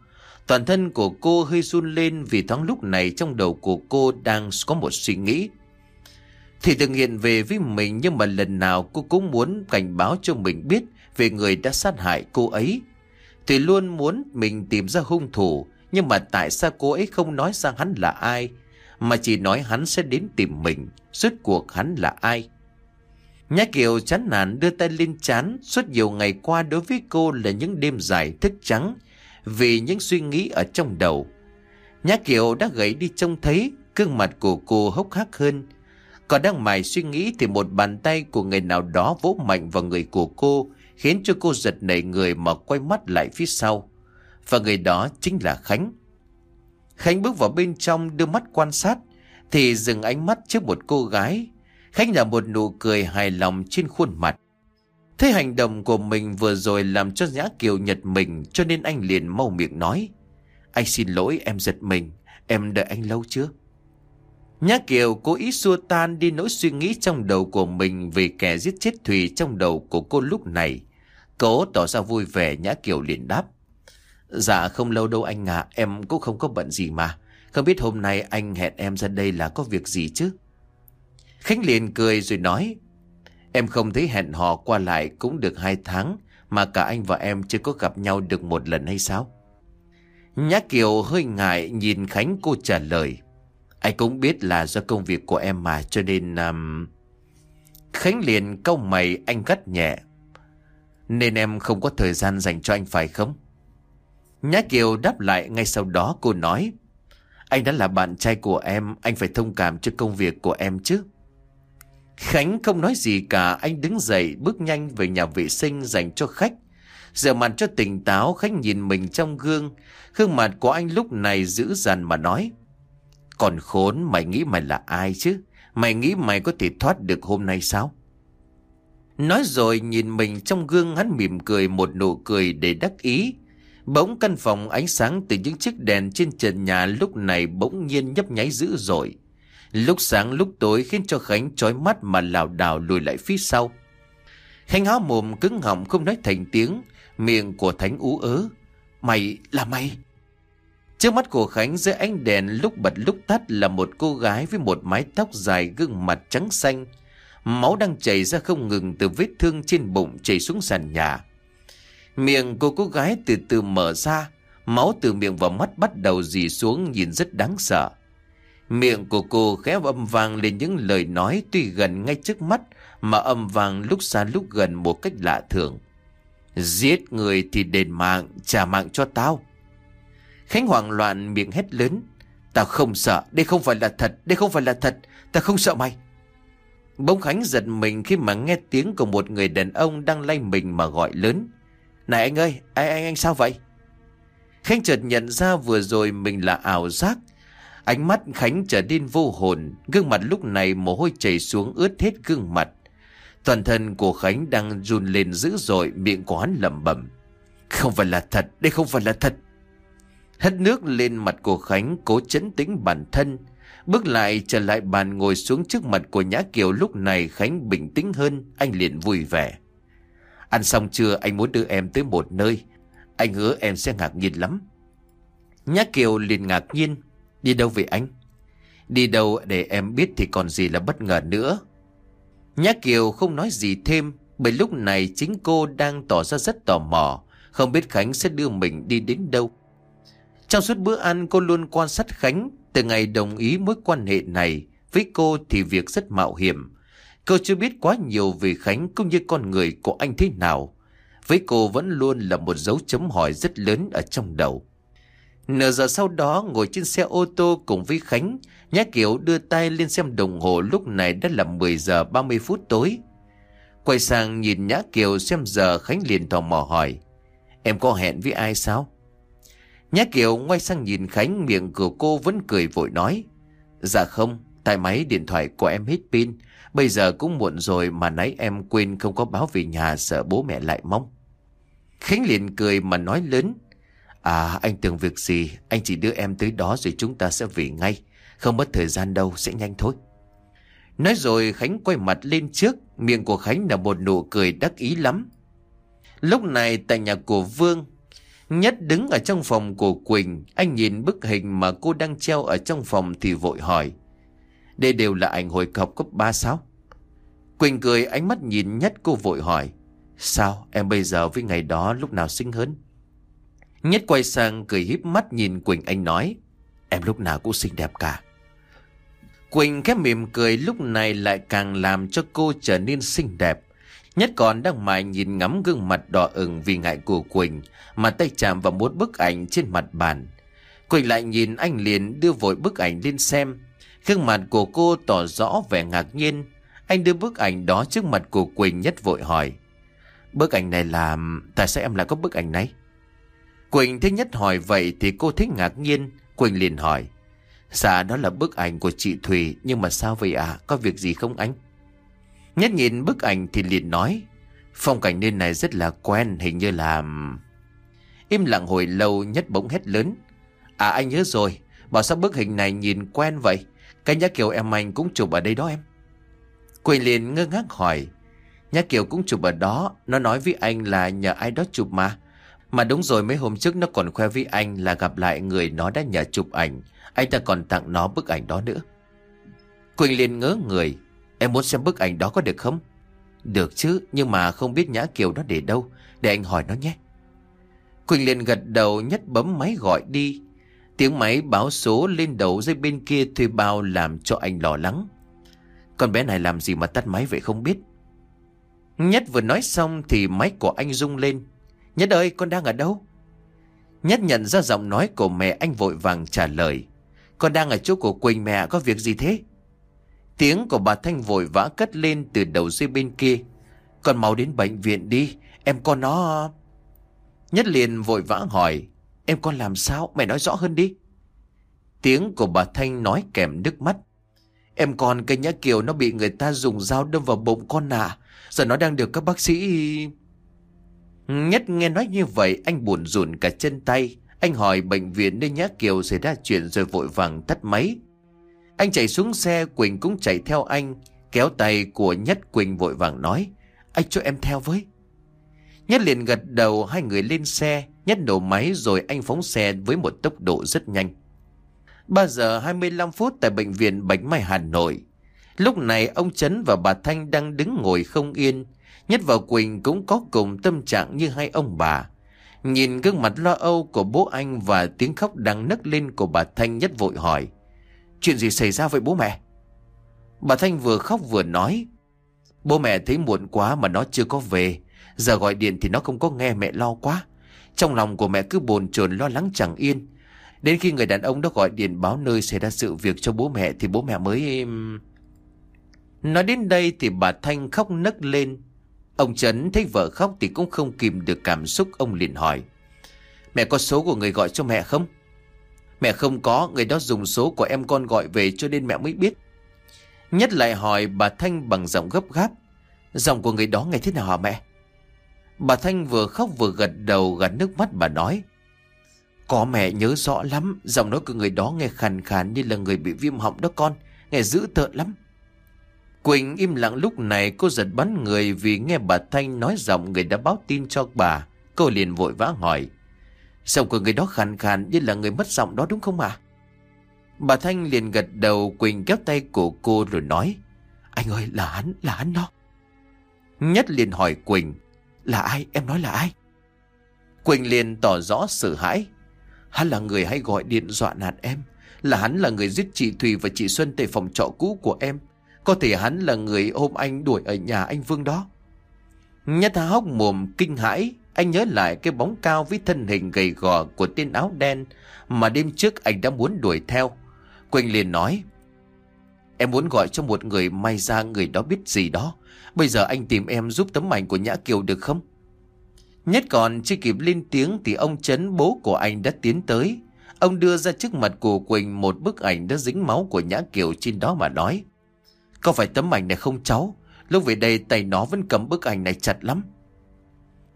Toàn thân của cô hơi run lên vì thoáng lúc này trong đầu của cô đang có một suy nghĩ. Thì từng hiện về với mình nhưng mà lần nào cô cũng muốn cảnh báo cho mình biết về người đã sát hại cô ấy. Thì luôn muốn mình tìm ra hung thủ nhưng mà tại sao cô ấy không nói ra hắn là ai mà chỉ nói hắn sẽ đến tìm mình, suốt cuộc hắn là ai. Nhã Kiều chán nản đưa tay lên chán, suốt nhiều ngày qua đối với cô là những đêm dài thức trắng, vì những suy nghĩ ở trong đầu. Nhã Kiều đã gãy đi trông thấy, gương mặt của cô hốc hác hơn. Còn đang mải suy nghĩ thì một bàn tay của người nào đó vỗ mạnh vào người của cô, Khiến cho cô giật nảy người mà quay mắt lại phía sau Và người đó chính là Khánh Khánh bước vào bên trong đưa mắt quan sát Thì dừng ánh mắt trước một cô gái Khánh là một nụ cười hài lòng trên khuôn mặt thế hành động của mình vừa rồi làm cho Nhã Kiều nhật mình cho nên anh liền mau miệng nói. Anh xin lỗi em giật mình, em đợi anh lâu chưa? Nhã Kiều cố ý xua tan đi nỗi suy nghĩ trong đầu của mình về kẻ giết chết Thùy trong đầu của cô lúc này. Cố tỏ ra vui vẻ Nhã Kiều liền đáp. Dạ không lâu đâu anh ạ, em cũng không có bận gì mà. Không biết hôm nay anh hẹn em ra đây là có việc gì chứ? Khánh liền cười rồi nói. Em không thấy hẹn hò qua lại cũng được hai tháng mà cả anh và em chưa có gặp nhau được một lần hay sao? Nhã Kiều hơi ngại nhìn Khánh cô trả lời. Anh cũng biết là do công việc của em mà cho nên... Um... Khánh liền câu mày anh gắt nhẹ. Nên em không có thời gian dành cho anh phải không? Nhã Kiều đáp lại ngay sau đó cô nói. Anh đã là bạn trai của em, anh phải thông cảm cho công việc của em chứ. Khánh không nói gì cả, anh đứng dậy bước nhanh về nhà vệ sinh dành cho khách. Giờ mặt cho tỉnh táo, Khánh nhìn mình trong gương. Khương mặt của anh lúc này dữ dằn mà nói. Còn khốn, mày nghĩ mày là ai chứ? Mày nghĩ mày có thể thoát được hôm nay sao? Nói rồi nhìn mình trong gương hắn mỉm cười một nụ cười để đắc ý. Bỗng căn phòng ánh sáng từ những chiếc đèn trên trần nhà lúc này bỗng nhiên nhấp nháy dữ dội. Lúc sáng lúc tối khiến cho Khánh chói mắt mà lảo đảo lùi lại phía sau. Khánh há mồm cứng họng không nói thành tiếng, miệng của Thánh ú ớ. Mày là mày. Trước mắt của Khánh dưới ánh đèn lúc bật lúc tắt là một cô gái với một mái tóc dài gương mặt trắng xanh. Máu đang chảy ra không ngừng từ vết thương trên bụng chảy xuống sàn nhà. Miệng của cô gái từ từ mở ra, máu từ miệng vào mắt bắt đầu dì xuống nhìn rất đáng sợ. Miệng của cô khẽ âm vang lên những lời nói tuy gần ngay trước mắt mà âm vang lúc xa lúc gần một cách lạ thường. Giết người thì đền mạng, trả mạng cho tao. Khánh hoảng loạn miệng hét lớn. Tao không sợ, đây không phải là thật, đây không phải là thật, tao không sợ mày. Bỗng Khánh giật mình khi mà nghe tiếng của một người đàn ông đang lay mình mà gọi lớn. Này anh ơi, anh, anh, anh sao vậy? Khánh chợt nhận ra vừa rồi mình là ảo giác Ánh mắt Khánh trở nên vô hồn, gương mặt lúc này mồ hôi chảy xuống ướt hết gương mặt. Toàn thân của Khánh đang run lên dữ dội, miệng của hắn lẩm bẩm. Không phải là thật, đây không phải là thật. Hất nước lên mặt của Khánh cố chấn tĩnh bản thân. Bước lại trở lại bàn ngồi xuống trước mặt của Nhã Kiều lúc này Khánh bình tĩnh hơn, anh liền vui vẻ. Ăn xong chưa anh muốn đưa em tới một nơi. Anh hứa em sẽ ngạc nhiên lắm. Nhã Kiều liền ngạc nhiên. Đi đâu vậy anh? Đi đâu để em biết thì còn gì là bất ngờ nữa. Nhã Kiều không nói gì thêm, bởi lúc này chính cô đang tỏ ra rất tò mò, không biết Khánh sẽ đưa mình đi đến đâu. Trong suốt bữa ăn, cô luôn quan sát Khánh từ ngày đồng ý mối quan hệ này với cô thì việc rất mạo hiểm. Cô chưa biết quá nhiều về Khánh cũng như con người của anh thế nào. Với cô vẫn luôn là một dấu chấm hỏi rất lớn ở trong đầu. Nửa giờ sau đó ngồi trên xe ô tô cùng với Khánh, Nhã Kiều đưa tay lên xem đồng hồ lúc này đã là 10 giờ 30 phút tối. Quay sang nhìn Nhã Kiều xem giờ Khánh liền tò mò hỏi. Em có hẹn với ai sao? Nhã Kiều ngoay sang nhìn Khánh miệng của cô vẫn cười vội nói. Dạ không, tại máy điện thoại của em hết pin. Bây giờ cũng muộn rồi mà nãy em quên không có báo về nhà sợ bố mẹ lại mong. Khánh liền cười mà nói lớn. À anh tưởng việc gì, Anh chỉ đưa em tới đó rồi chúng ta sẽ về ngay Không mất thời gian đâu, sẽ nhanh thôi Nói rồi Khánh quay mặt lên trước, Miệng của Khánh là một nụ cười đắc ý lắm Lúc này tại nhà của Vương, Nhất đứng ở trong phòng của Quỳnh, Anh nhìn bức hình mà cô đang treo ở trong phòng thì vội hỏi, Đây đều là ảnh hồi học cấp 3 sao? Quỳnh cười, ánh mắt nhìn Nhất cô vội hỏi, Sao, em bây giờ với ngày đó lúc nào xinh hơn? Nhất quay sang cười híp mắt nhìn Quỳnh Anh nói, Em lúc nào cũng xinh đẹp cả. Quỳnh khép mỉm cười, lúc này lại càng làm cho cô trở nên xinh đẹp. Nhất còn đang mải nhìn ngắm gương mặt đỏ ửng vì ngại của Quỳnh, Mà tay chạm vào một bức ảnh trên mặt bàn. Quỳnh lại nhìn anh liền, đưa vội bức ảnh lên xem. Gương mặt của cô tỏ rõ vẻ ngạc nhiên. Anh đưa bức ảnh đó trước mặt của Quỳnh nhất vội hỏi, Bức ảnh này là... Tại sao em lại có bức ảnh này? Quỳnh thích nhất hỏi vậy thì cô thích ngạc nhiên. Quỳnh liền hỏi. Dạ đó là bức ảnh của chị Thùy Nhưng mà sao vậy ạ? À? Có việc gì không anh? Nhất nhìn bức ảnh thì liền nói. Phong cảnh nơi này rất là quen Hình như là... Im lặng hồi lâu nhất bỗng hét lớn. À anh nhớ rồi. Bảo sao bức hình này nhìn quen vậy? Cái nhá kiều em anh cũng chụp ở đây đó em. Quỳnh liền ngơ ngác hỏi. Nhá Kiều cũng chụp ở đó, nó nói với anh là nhờ ai đó chụp mà. Mà đúng rồi mấy hôm trước nó còn khoe với anh là gặp lại người nó đã nhờ chụp ảnh. Anh ta còn tặng nó bức ảnh đó nữa. Quỳnh liền ngớ người. Em muốn xem bức ảnh đó có được không? Được chứ, nhưng mà không biết Nhã Kiều nó để đâu. Để anh hỏi nó nhé. Quỳnh liền gật đầu nhất bấm máy gọi đi. Tiếng máy báo số lên đầu dây bên kia thuê bao làm cho anh lo lắng. Con bé này làm gì mà tắt máy vậy không biết. Nhất vừa nói xong thì máy của anh rung lên. Nhất ơi con đang ở đâu? Nhất nhận ra giọng nói của mẹ anh vội vàng trả lời. Con đang ở chỗ của Quỳnh mẹ có việc gì thế? Tiếng của bà Thanh vội vã cất lên từ đầu dây bên kia. Con mau đến bệnh viện đi, em con nó... Nhất liền vội vã hỏi. Em con làm sao? Mẹ nói rõ hơn đi. Tiếng của bà Thanh nói kèm nước mắt. Em con cây nhã kiều nó bị người ta dùng dao đâm vào bụng con à. Giờ nó đang được các bác sĩ... Nhất nghe nói như vậy, anh buồn rùn cả chân tay. Anh hỏi bệnh viện nơi Nhã Kiều xảy ra chuyện rồi vội vàng tắt máy. Anh chạy xuống xe, Quỳnh cũng chạy theo anh. Kéo tay của Nhất Quỳnh vội vàng nói. Anh cho em theo với. Nhất liền gật đầu, hai người lên xe. Nhất nổ máy rồi anh phóng xe với một tốc độ rất nhanh. 3 giờ 25 phút tại bệnh viện Bạch Mai Hà Nội. Lúc này ông Trấn và bà Thanh đang đứng ngồi không yên. Nhất và Quỳnh cũng có cùng tâm trạng như hai ông bà. Nhìn gương mặt lo âu của bố anh và tiếng khóc đang nấc lên của bà Thanh nhất vội hỏi. Chuyện gì xảy ra với bố mẹ? Bà Thanh vừa khóc vừa nói. Bố mẹ thấy muộn quá mà nó chưa có về. Giờ gọi điện thì nó không có nghe mẹ lo quá. Trong lòng của mẹ cứ bồn chồn lo lắng chẳng yên. Đến khi người đàn ông đó gọi điện báo nơi xảy ra sự việc cho bố mẹ thì bố mẹ mới... Nói đến đây thì bà Thanh khóc nấc lên. Ông Trấn thấy vợ khóc thì cũng không kìm được cảm xúc ông liền hỏi. Mẹ có số của người gọi cho mẹ không? Mẹ không có, người đó dùng số của em con gọi về cho nên mẹ mới biết. Nhất lại hỏi bà Thanh bằng giọng gấp gáp. Giọng của người đó nghe thế nào hả mẹ? Bà Thanh vừa khóc vừa gật đầu gạt nước mắt bà nói. Có mẹ nhớ rõ lắm, giọng nói của người đó nghe khàn khàn như là người bị viêm họng đó con, nghe dữ tợn lắm. Quỳnh im lặng lúc này cô giật bắn người vì nghe bà Thanh nói giọng người đã báo tin cho bà. Cô liền vội vã hỏi. Giọng của người đó khàn khàn như là người mất giọng đó đúng không ạ? Bà Thanh liền gật đầu Quỳnh kéo tay của cô rồi nói. Anh ơi là hắn, là hắn đó. Nhất liền hỏi Quỳnh. Là ai? Em nói là ai? Quỳnh liền tỏ rõ sự hãi. Hắn là người hay gọi điện dọa nạt em. Là hắn là người giết chị Thùy và chị Xuân tại phòng trọ cũ của em. Có thể hắn là người ôm anh đuổi ở nhà anh Vương đó. Nhất hốc mồm kinh hãi, anh nhớ lại cái bóng cao với thân hình gầy gò của tên áo đen mà đêm trước anh đã muốn đuổi theo. Quỳnh liền nói, Em muốn gọi cho một người may ra người đó biết gì đó. Bây giờ anh tìm em giúp tấm ảnh của Nhã Kiều được không? Nhất còn chưa kịp lên tiếng thì ông Trấn bố của anh đã tiến tới. Ông đưa ra trước mặt của Quỳnh một bức ảnh đã dính máu của Nhã Kiều trên đó mà nói. Có phải tấm ảnh này không cháu? Lúc về đây tay nó vẫn cầm bức ảnh này chặt lắm.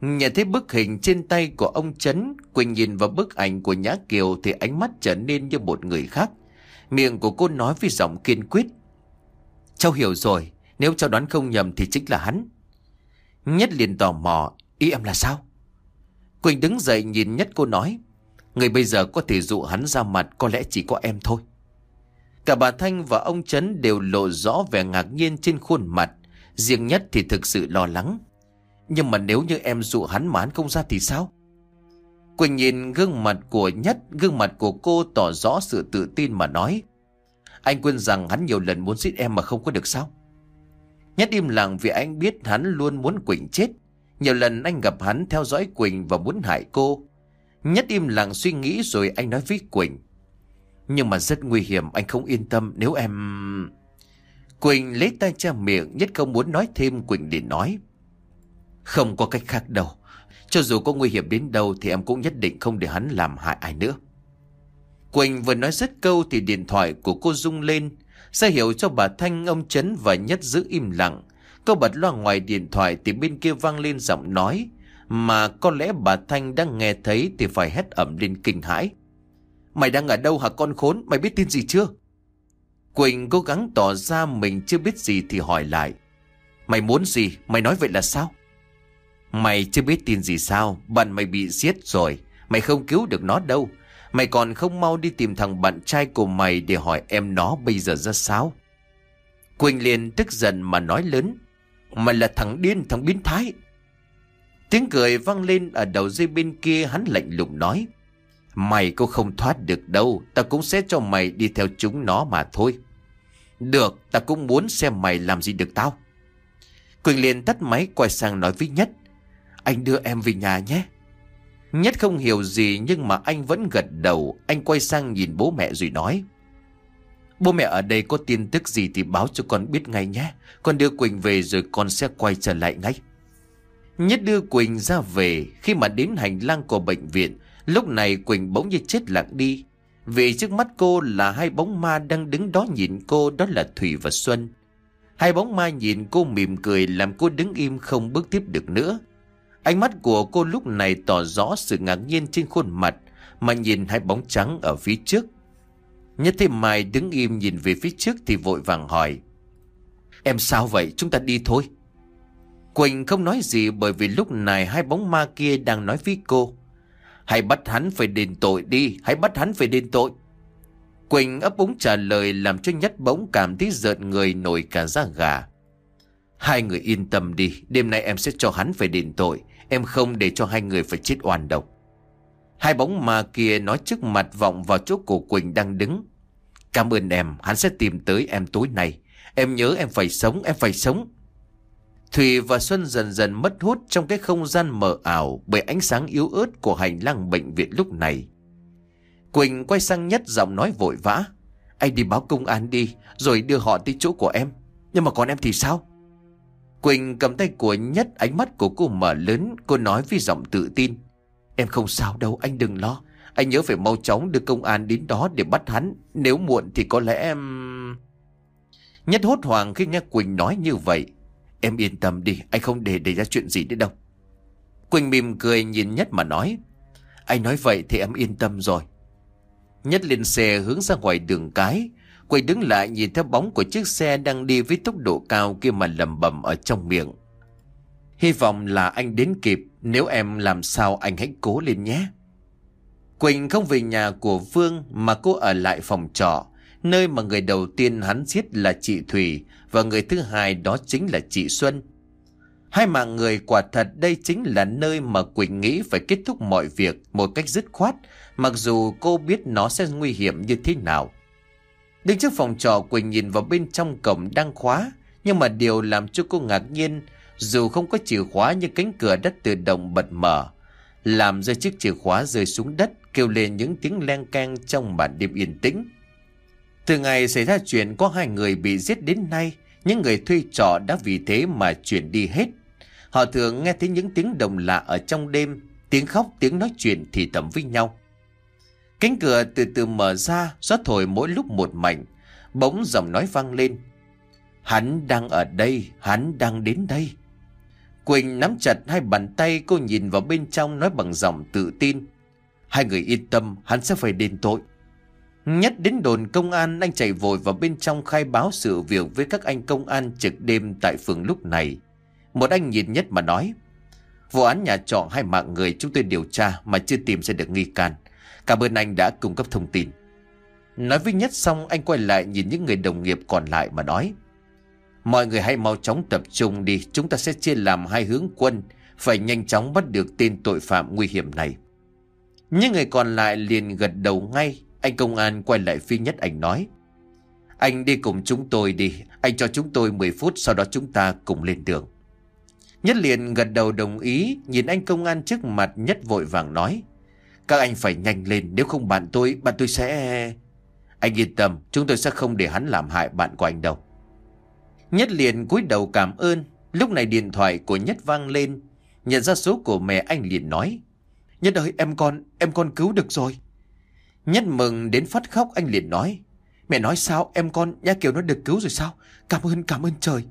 Nhìn thấy bức hình trên tay của ông Trấn, Quỳnh nhìn vào bức ảnh của Nhã Kiều thì ánh mắt trở nên như một người khác. Miệng của cô nói với giọng kiên quyết. Cháu hiểu rồi, nếu cháu đoán không nhầm thì chính là hắn. Nhất liền tò mò, ý em là sao? Quỳnh đứng dậy nhìn Nhất cô nói. Người bây giờ có thể dụ hắn ra mặt có lẽ chỉ có em thôi. Cả bà Thanh và ông Trấn đều lộ rõ vẻ ngạc nhiên trên khuôn mặt. Riêng nhất thì thực sự lo lắng. Nhưng mà nếu như em dụ hắn mà hắn không ra thì sao? Quỳnh nhìn gương mặt của Nhất, gương mặt của cô tỏ rõ sự tự tin mà nói. Anh quên rằng hắn nhiều lần muốn giết em mà không có được sao? Nhất im lặng vì anh biết hắn luôn muốn Quỳnh chết. Nhiều lần anh gặp hắn theo dõi Quỳnh và muốn hại cô. Nhất im lặng suy nghĩ rồi anh nói với Quỳnh. Nhưng mà rất nguy hiểm anh không yên tâm nếu em... Quỳnh lấy tay che miệng nhất không muốn nói thêm Quỳnh để nói. Không có cách khác đâu. Cho dù có nguy hiểm đến đâu thì em cũng nhất định không để hắn làm hại ai nữa. Quỳnh vừa nói dứt câu thì điện thoại của cô rung lên. Ra hiểu cho bà Thanh, ông Trấn và Nhất giữ im lặng. Cô bật loa ngoài điện thoại thì bên kia vang lên giọng nói. Mà có lẽ bà Thanh đang nghe thấy thì phải hét ẩm lên kinh hãi. Mày đang ở đâu hả con khốn? Mày biết tin gì chưa? Quỳnh cố gắng tỏ ra mình chưa biết gì thì hỏi lại. Mày muốn gì? Mày nói vậy là sao? Mày chưa biết tin gì sao? Bạn mày bị giết rồi. Mày không cứu được nó đâu. Mày còn không mau đi tìm thằng bạn trai của mày để hỏi em nó bây giờ ra sao? Quỳnh liền tức giận mà nói lớn. Mày là thằng điên, thằng biến thái. Tiếng cười vang lên ở đầu dây bên kia hắn lạnh lùng nói. Mày cũng không thoát được đâu, ta cũng sẽ cho mày đi theo chúng nó mà thôi. Được, ta cũng muốn xem mày làm gì được tao. Quỳnh liền tắt máy quay sang nói với Nhất. Anh đưa em về nhà nhé. Nhất không hiểu gì nhưng mà anh vẫn gật đầu. Anh quay sang nhìn bố mẹ rồi nói. Bố mẹ ở đây có tin tức gì thì báo cho con biết ngay nhé. Con đưa Quỳnh về rồi con sẽ quay trở lại ngay. Nhất đưa Quỳnh ra về. Khi mà đến hành lang của bệnh viện, lúc này Quỳnh bỗng như chết lặng đi. Vì trước mắt cô là hai bóng ma đang đứng đó nhìn cô, đó là Thủy và Xuân. Hai bóng ma nhìn cô mỉm cười, làm cô đứng im không bước tiếp được nữa. Ánh mắt của cô lúc này tỏ rõ sự ngạc nhiên trên khuôn mặt, mà nhìn hai bóng trắng ở phía trước. Nhất thế Mai đứng im nhìn về phía trước thì vội vàng hỏi. Em sao vậy? Chúng ta đi thôi. Quỳnh không nói gì bởi vì lúc này hai bóng ma kia đang nói với cô. Hãy bắt hắn phải đền tội đi, hãy bắt hắn phải đền tội. Quỳnh ấp úng trả lời làm cho nhất bỗng cảm thấy giận người nổi cả da gà. Hai người yên tâm đi, đêm nay em sẽ cho hắn phải đền tội. Em không để cho hai người phải chết oan độc. Hai bóng ma kia nói trước mặt vọng vào chỗ cổ Quỳnh đang đứng. Cảm ơn em, hắn sẽ tìm tới em tối nay. Em nhớ em phải sống, em phải sống. Thùy và Xuân dần dần mất hút trong cái không gian mờ ảo bởi ánh sáng yếu ớt của hành lang bệnh viện lúc này. Quỳnh quay sang nhất giọng nói vội vã. Anh đi báo công an đi, rồi đưa họ tới chỗ của em. Nhưng mà còn em thì sao? Quỳnh cầm tay của Nhất ánh mắt của cô mở lớn Cô nói với giọng tự tin Em không sao đâu anh đừng lo Anh nhớ phải mau chóng đưa công an đến đó để bắt hắn Nếu muộn thì có lẽ em... Nhất hốt hoảng khi nghe Quỳnh nói như vậy Em yên tâm đi Anh không để để ra chuyện gì nữa đâu Quỳnh mỉm cười nhìn Nhất mà nói Anh nói vậy thì em yên tâm rồi Nhất lên xe hướng ra ngoài đường cái Quay đứng lại nhìn theo bóng của chiếc xe đang đi với tốc độ cao kia mà lầm bầm ở trong miệng. Hy vọng là anh đến kịp, nếu em làm sao anh hãy cố lên nhé. Quỳnh không về nhà của Vương mà cô ở lại phòng trọ, nơi mà người đầu tiên hắn giết là chị Thủy và người thứ hai đó chính là chị Xuân. Hai mạng người quả thật đây chính là nơi mà Quỳnh nghĩ phải kết thúc mọi việc một cách dứt khoát, mặc dù cô biết nó sẽ nguy hiểm như thế nào. Đứng trước phòng trọ Quỳnh nhìn vào bên trong cổng đang khóa Nhưng mà điều làm cho cô ngạc nhiên Dù không có chìa khóa nhưng cánh cửa đất tự động bật mở Làm rơi chiếc chìa khóa rơi xuống đất Kêu lên những tiếng len keng trong bản đêm yên tĩnh Từ ngày xảy ra chuyện có hai người bị giết đến nay những người thuê trọ đã vì thế mà chuyển đi hết Họ thường nghe thấy những tiếng đồng lạ ở trong đêm Tiếng khóc, tiếng nói chuyện thì tầm với nhau Cánh cửa từ từ mở ra, gió thổi mỗi lúc một mạnh. Bỗng giọng nói vang lên. Hắn đang ở đây, hắn đang đến đây. Quỳnh nắm chặt hai bàn tay cô nhìn vào bên trong nói bằng giọng tự tin. Hai người yên tâm, hắn sẽ phải đền tội. Nhất đến đồn công an, anh chạy vội vào bên trong khai báo sự việc với các anh công an trực đêm tại phường lúc này. Một anh nhìn nhất mà nói. Vụ án nhà trọ hai mạng người chúng tôi điều tra mà chưa tìm ra được nghi can. Cảm ơn anh đã cung cấp thông tin. Nói với Nhất xong anh quay lại nhìn những người đồng nghiệp còn lại mà nói. Mọi người hãy mau chóng tập trung đi, chúng ta sẽ chia làm hai hướng quân, phải nhanh chóng bắt được tên tội phạm nguy hiểm này. Những người còn lại liền gật đầu ngay, anh công an quay lại phi Nhất anh nói. Anh đi cùng chúng tôi đi, anh cho chúng tôi 10 phút sau đó chúng ta cùng lên đường. Nhất liền gật đầu đồng ý, nhìn anh công an trước mặt Nhất vội vàng nói. Các anh phải nhanh lên Nếu không bạn tôi Bạn tôi sẽ Anh yên tâm Chúng tôi sẽ không để hắn làm hại bạn của anh đâu Nhất liền cúi đầu cảm ơn Lúc này điện thoại của Nhất vang lên Nhận ra số của mẹ anh liền nói. Nhất ơi em con, em con cứu được rồi. Nhất mừng đến phát khóc, anh liền nói. Mẹ nói sao? Em con nhà Kiều nó được cứu rồi sao? Cảm ơn cảm ơn trời.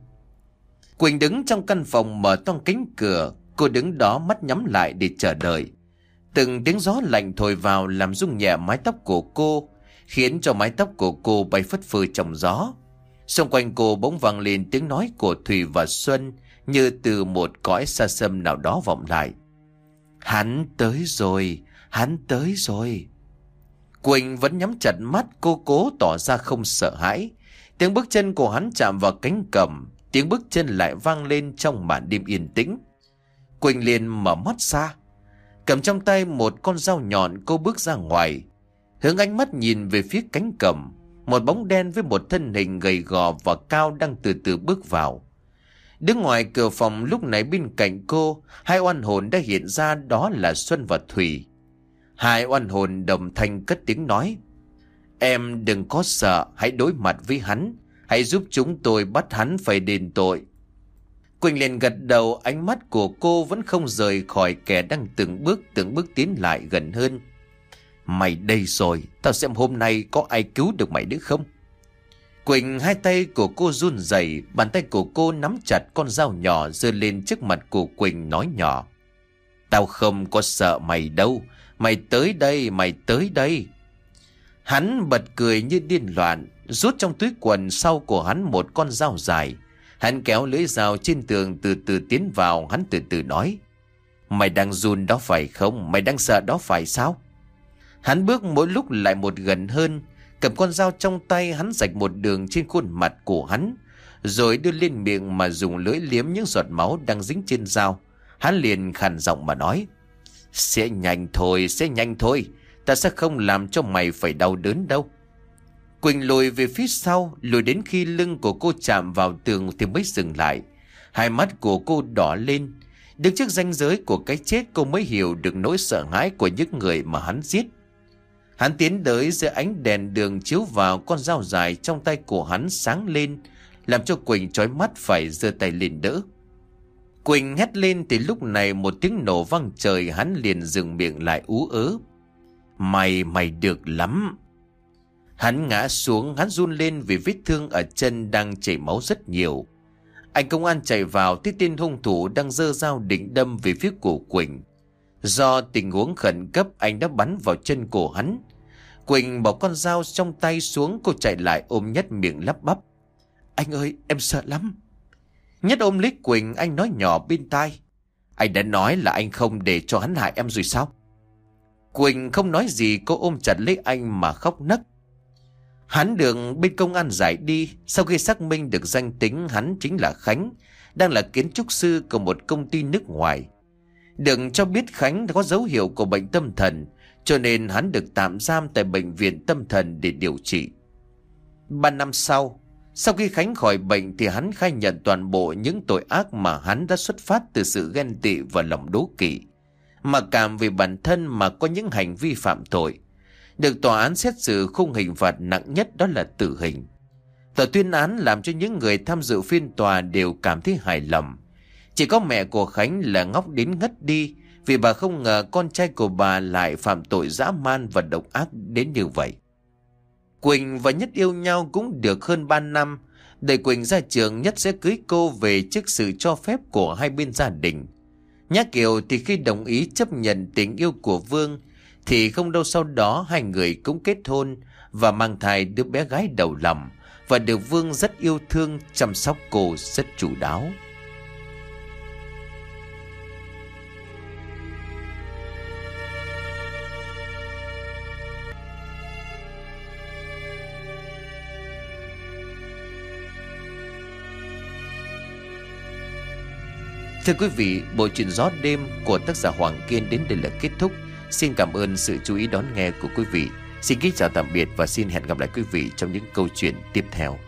Quỳnh đứng trong căn phòng mở toang cánh cửa, Cô đứng đó mắt nhắm lại để chờ đợi. Từng tiếng gió lạnh thổi vào Làm rung nhẹ mái tóc của cô, Khiến cho mái tóc của cô bay phất phơ trong gió. Xung quanh cô bỗng vang lên tiếng nói của Thùy và Xuân Như từ một cõi xa xăm nào đó vọng lại. Hắn tới rồi, Hắn tới rồi. Quỳnh vẫn nhắm chặt mắt cô cố tỏ ra không sợ hãi. Tiếng bước chân của hắn chạm vào cánh cầm, tiếng bước chân lại vang lên trong màn đêm yên tĩnh. Quỳnh liền mở mắt ra, cầm trong tay một con dao nhọn cô bước ra ngoài. Hướng ánh mắt nhìn về phía cánh cầm, một bóng đen với một thân hình gầy gò và cao đang từ từ bước vào. Đứng ngoài cửa phòng lúc này bên cạnh cô, hai oan hồn đã hiện ra đó là Xuân và Thủy. Hai oan hồn đồng thanh cất tiếng nói. Em đừng có sợ, hãy đối mặt với hắn. Hãy giúp chúng tôi bắt hắn phải đền tội. Quỳnh liền gật đầu, ánh mắt của cô vẫn không rời khỏi kẻ đang từng bước từng bước tiến lại gần hơn. Mày đây rồi, tao xem hôm nay có ai cứu được mày nữa không? Quỳnh hai tay của cô run rẩy, bàn tay của cô nắm chặt con dao nhỏ giơ lên trước mặt của Quỳnh nói nhỏ. Tao không có sợ mày đâu, Mày tới đây, mày tới đây. Hắn bật cười như điên loạn, rút trong túi quần sau của hắn một con dao dài. Hắn kéo lưỡi dao trên tường từ từ tiến vào, hắn từ từ nói. Mày đang run đó phải không? Mày đang sợ đó phải sao? Hắn bước mỗi lúc lại một gần hơn, cầm con dao trong tay hắn rạch một đường trên khuôn mặt của hắn, rồi đưa lên miệng mà dùng lưỡi liếm những giọt máu đang dính trên dao. Hắn liền khàn giọng mà nói. Sẽ nhanh thôi, sẽ nhanh thôi. Ta sẽ không làm cho mày phải đau đớn đâu. Quỳnh lùi về phía sau, lùi đến khi lưng của cô chạm vào tường thì mới dừng lại. Hai mắt của cô đỏ lên. Đứng trước ranh giới của cái chết cô mới hiểu được nỗi sợ hãi của những người mà hắn giết. Hắn tiến tới giữa ánh đèn đường chiếu vào con dao dài trong tay của hắn sáng lên, làm cho Quỳnh trói mắt phải giơ tay lên đỡ. Quỳnh hét lên thì lúc này một tiếng nổ vang trời hắn liền dừng miệng lại ú ớ. Mày, mày được lắm. Hắn ngã xuống, hắn run lên vì vết thương ở chân đang chảy máu rất nhiều. Anh công an chạy vào thấy tên hung thủ đang dơ dao định đâm về phía cổ Quỳnh. Do tình huống khẩn cấp anh đã bắn vào chân cổ hắn. Quỳnh bỏ con dao trong tay xuống cô chạy lại ôm nhất miệng lắp bắp. Anh ơi em sợ lắm. Nhất ôm lấy Quỳnh anh nói nhỏ bên tai. Anh đã nói là anh không để cho hắn hại em rồi sao? Quỳnh không nói gì cô ôm chặt lấy anh mà khóc nấc. Hắn được bên công an giải đi sau khi xác minh được danh tính hắn chính là Khánh, đang là kiến trúc sư của một công ty nước ngoài. Đừng cho biết Khánh có dấu hiệu của bệnh tâm thần, cho nên hắn được tạm giam tại bệnh viện tâm thần để điều trị. Ba năm sau, sau khi Khánh khỏi bệnh thì hắn khai nhận toàn bộ những tội ác mà hắn đã xuất phát từ sự ghen tị và lòng đố kỵ. Mà cảm vì bản thân mà có những hành vi phạm tội. Được tòa án xét xử khung hình phạt nặng nhất đó là tử hình. Tòa tuyên án làm cho những người tham dự phiên tòa đều cảm thấy hài lòng. Chỉ có mẹ của Khánh là ngóc đến ngất đi vì bà không ngờ con trai của bà lại phạm tội dã man và độc ác đến như vậy. Quỳnh và Nhất yêu nhau cũng được hơn 3 năm. Đợi Quỳnh ra trường, Nhất sẽ cưới cô về trước sự cho phép của hai bên gia đình. Nhã Kiều thì khi đồng ý chấp nhận tình yêu của Vương, thì không đâu sau đó hai người cũng kết hôn và mang thai đứa bé gái đầu lòng và được Vương rất yêu thương, chăm sóc cô rất chủ đáo. Thưa quý vị, bộ truyện gió đêm của tác giả Hoàng Kiên đến đây là kết thúc. Xin cảm ơn sự chú ý đón nghe của quý vị. Xin kính chào tạm biệt và xin hẹn gặp lại quý vị trong những câu chuyện tiếp theo.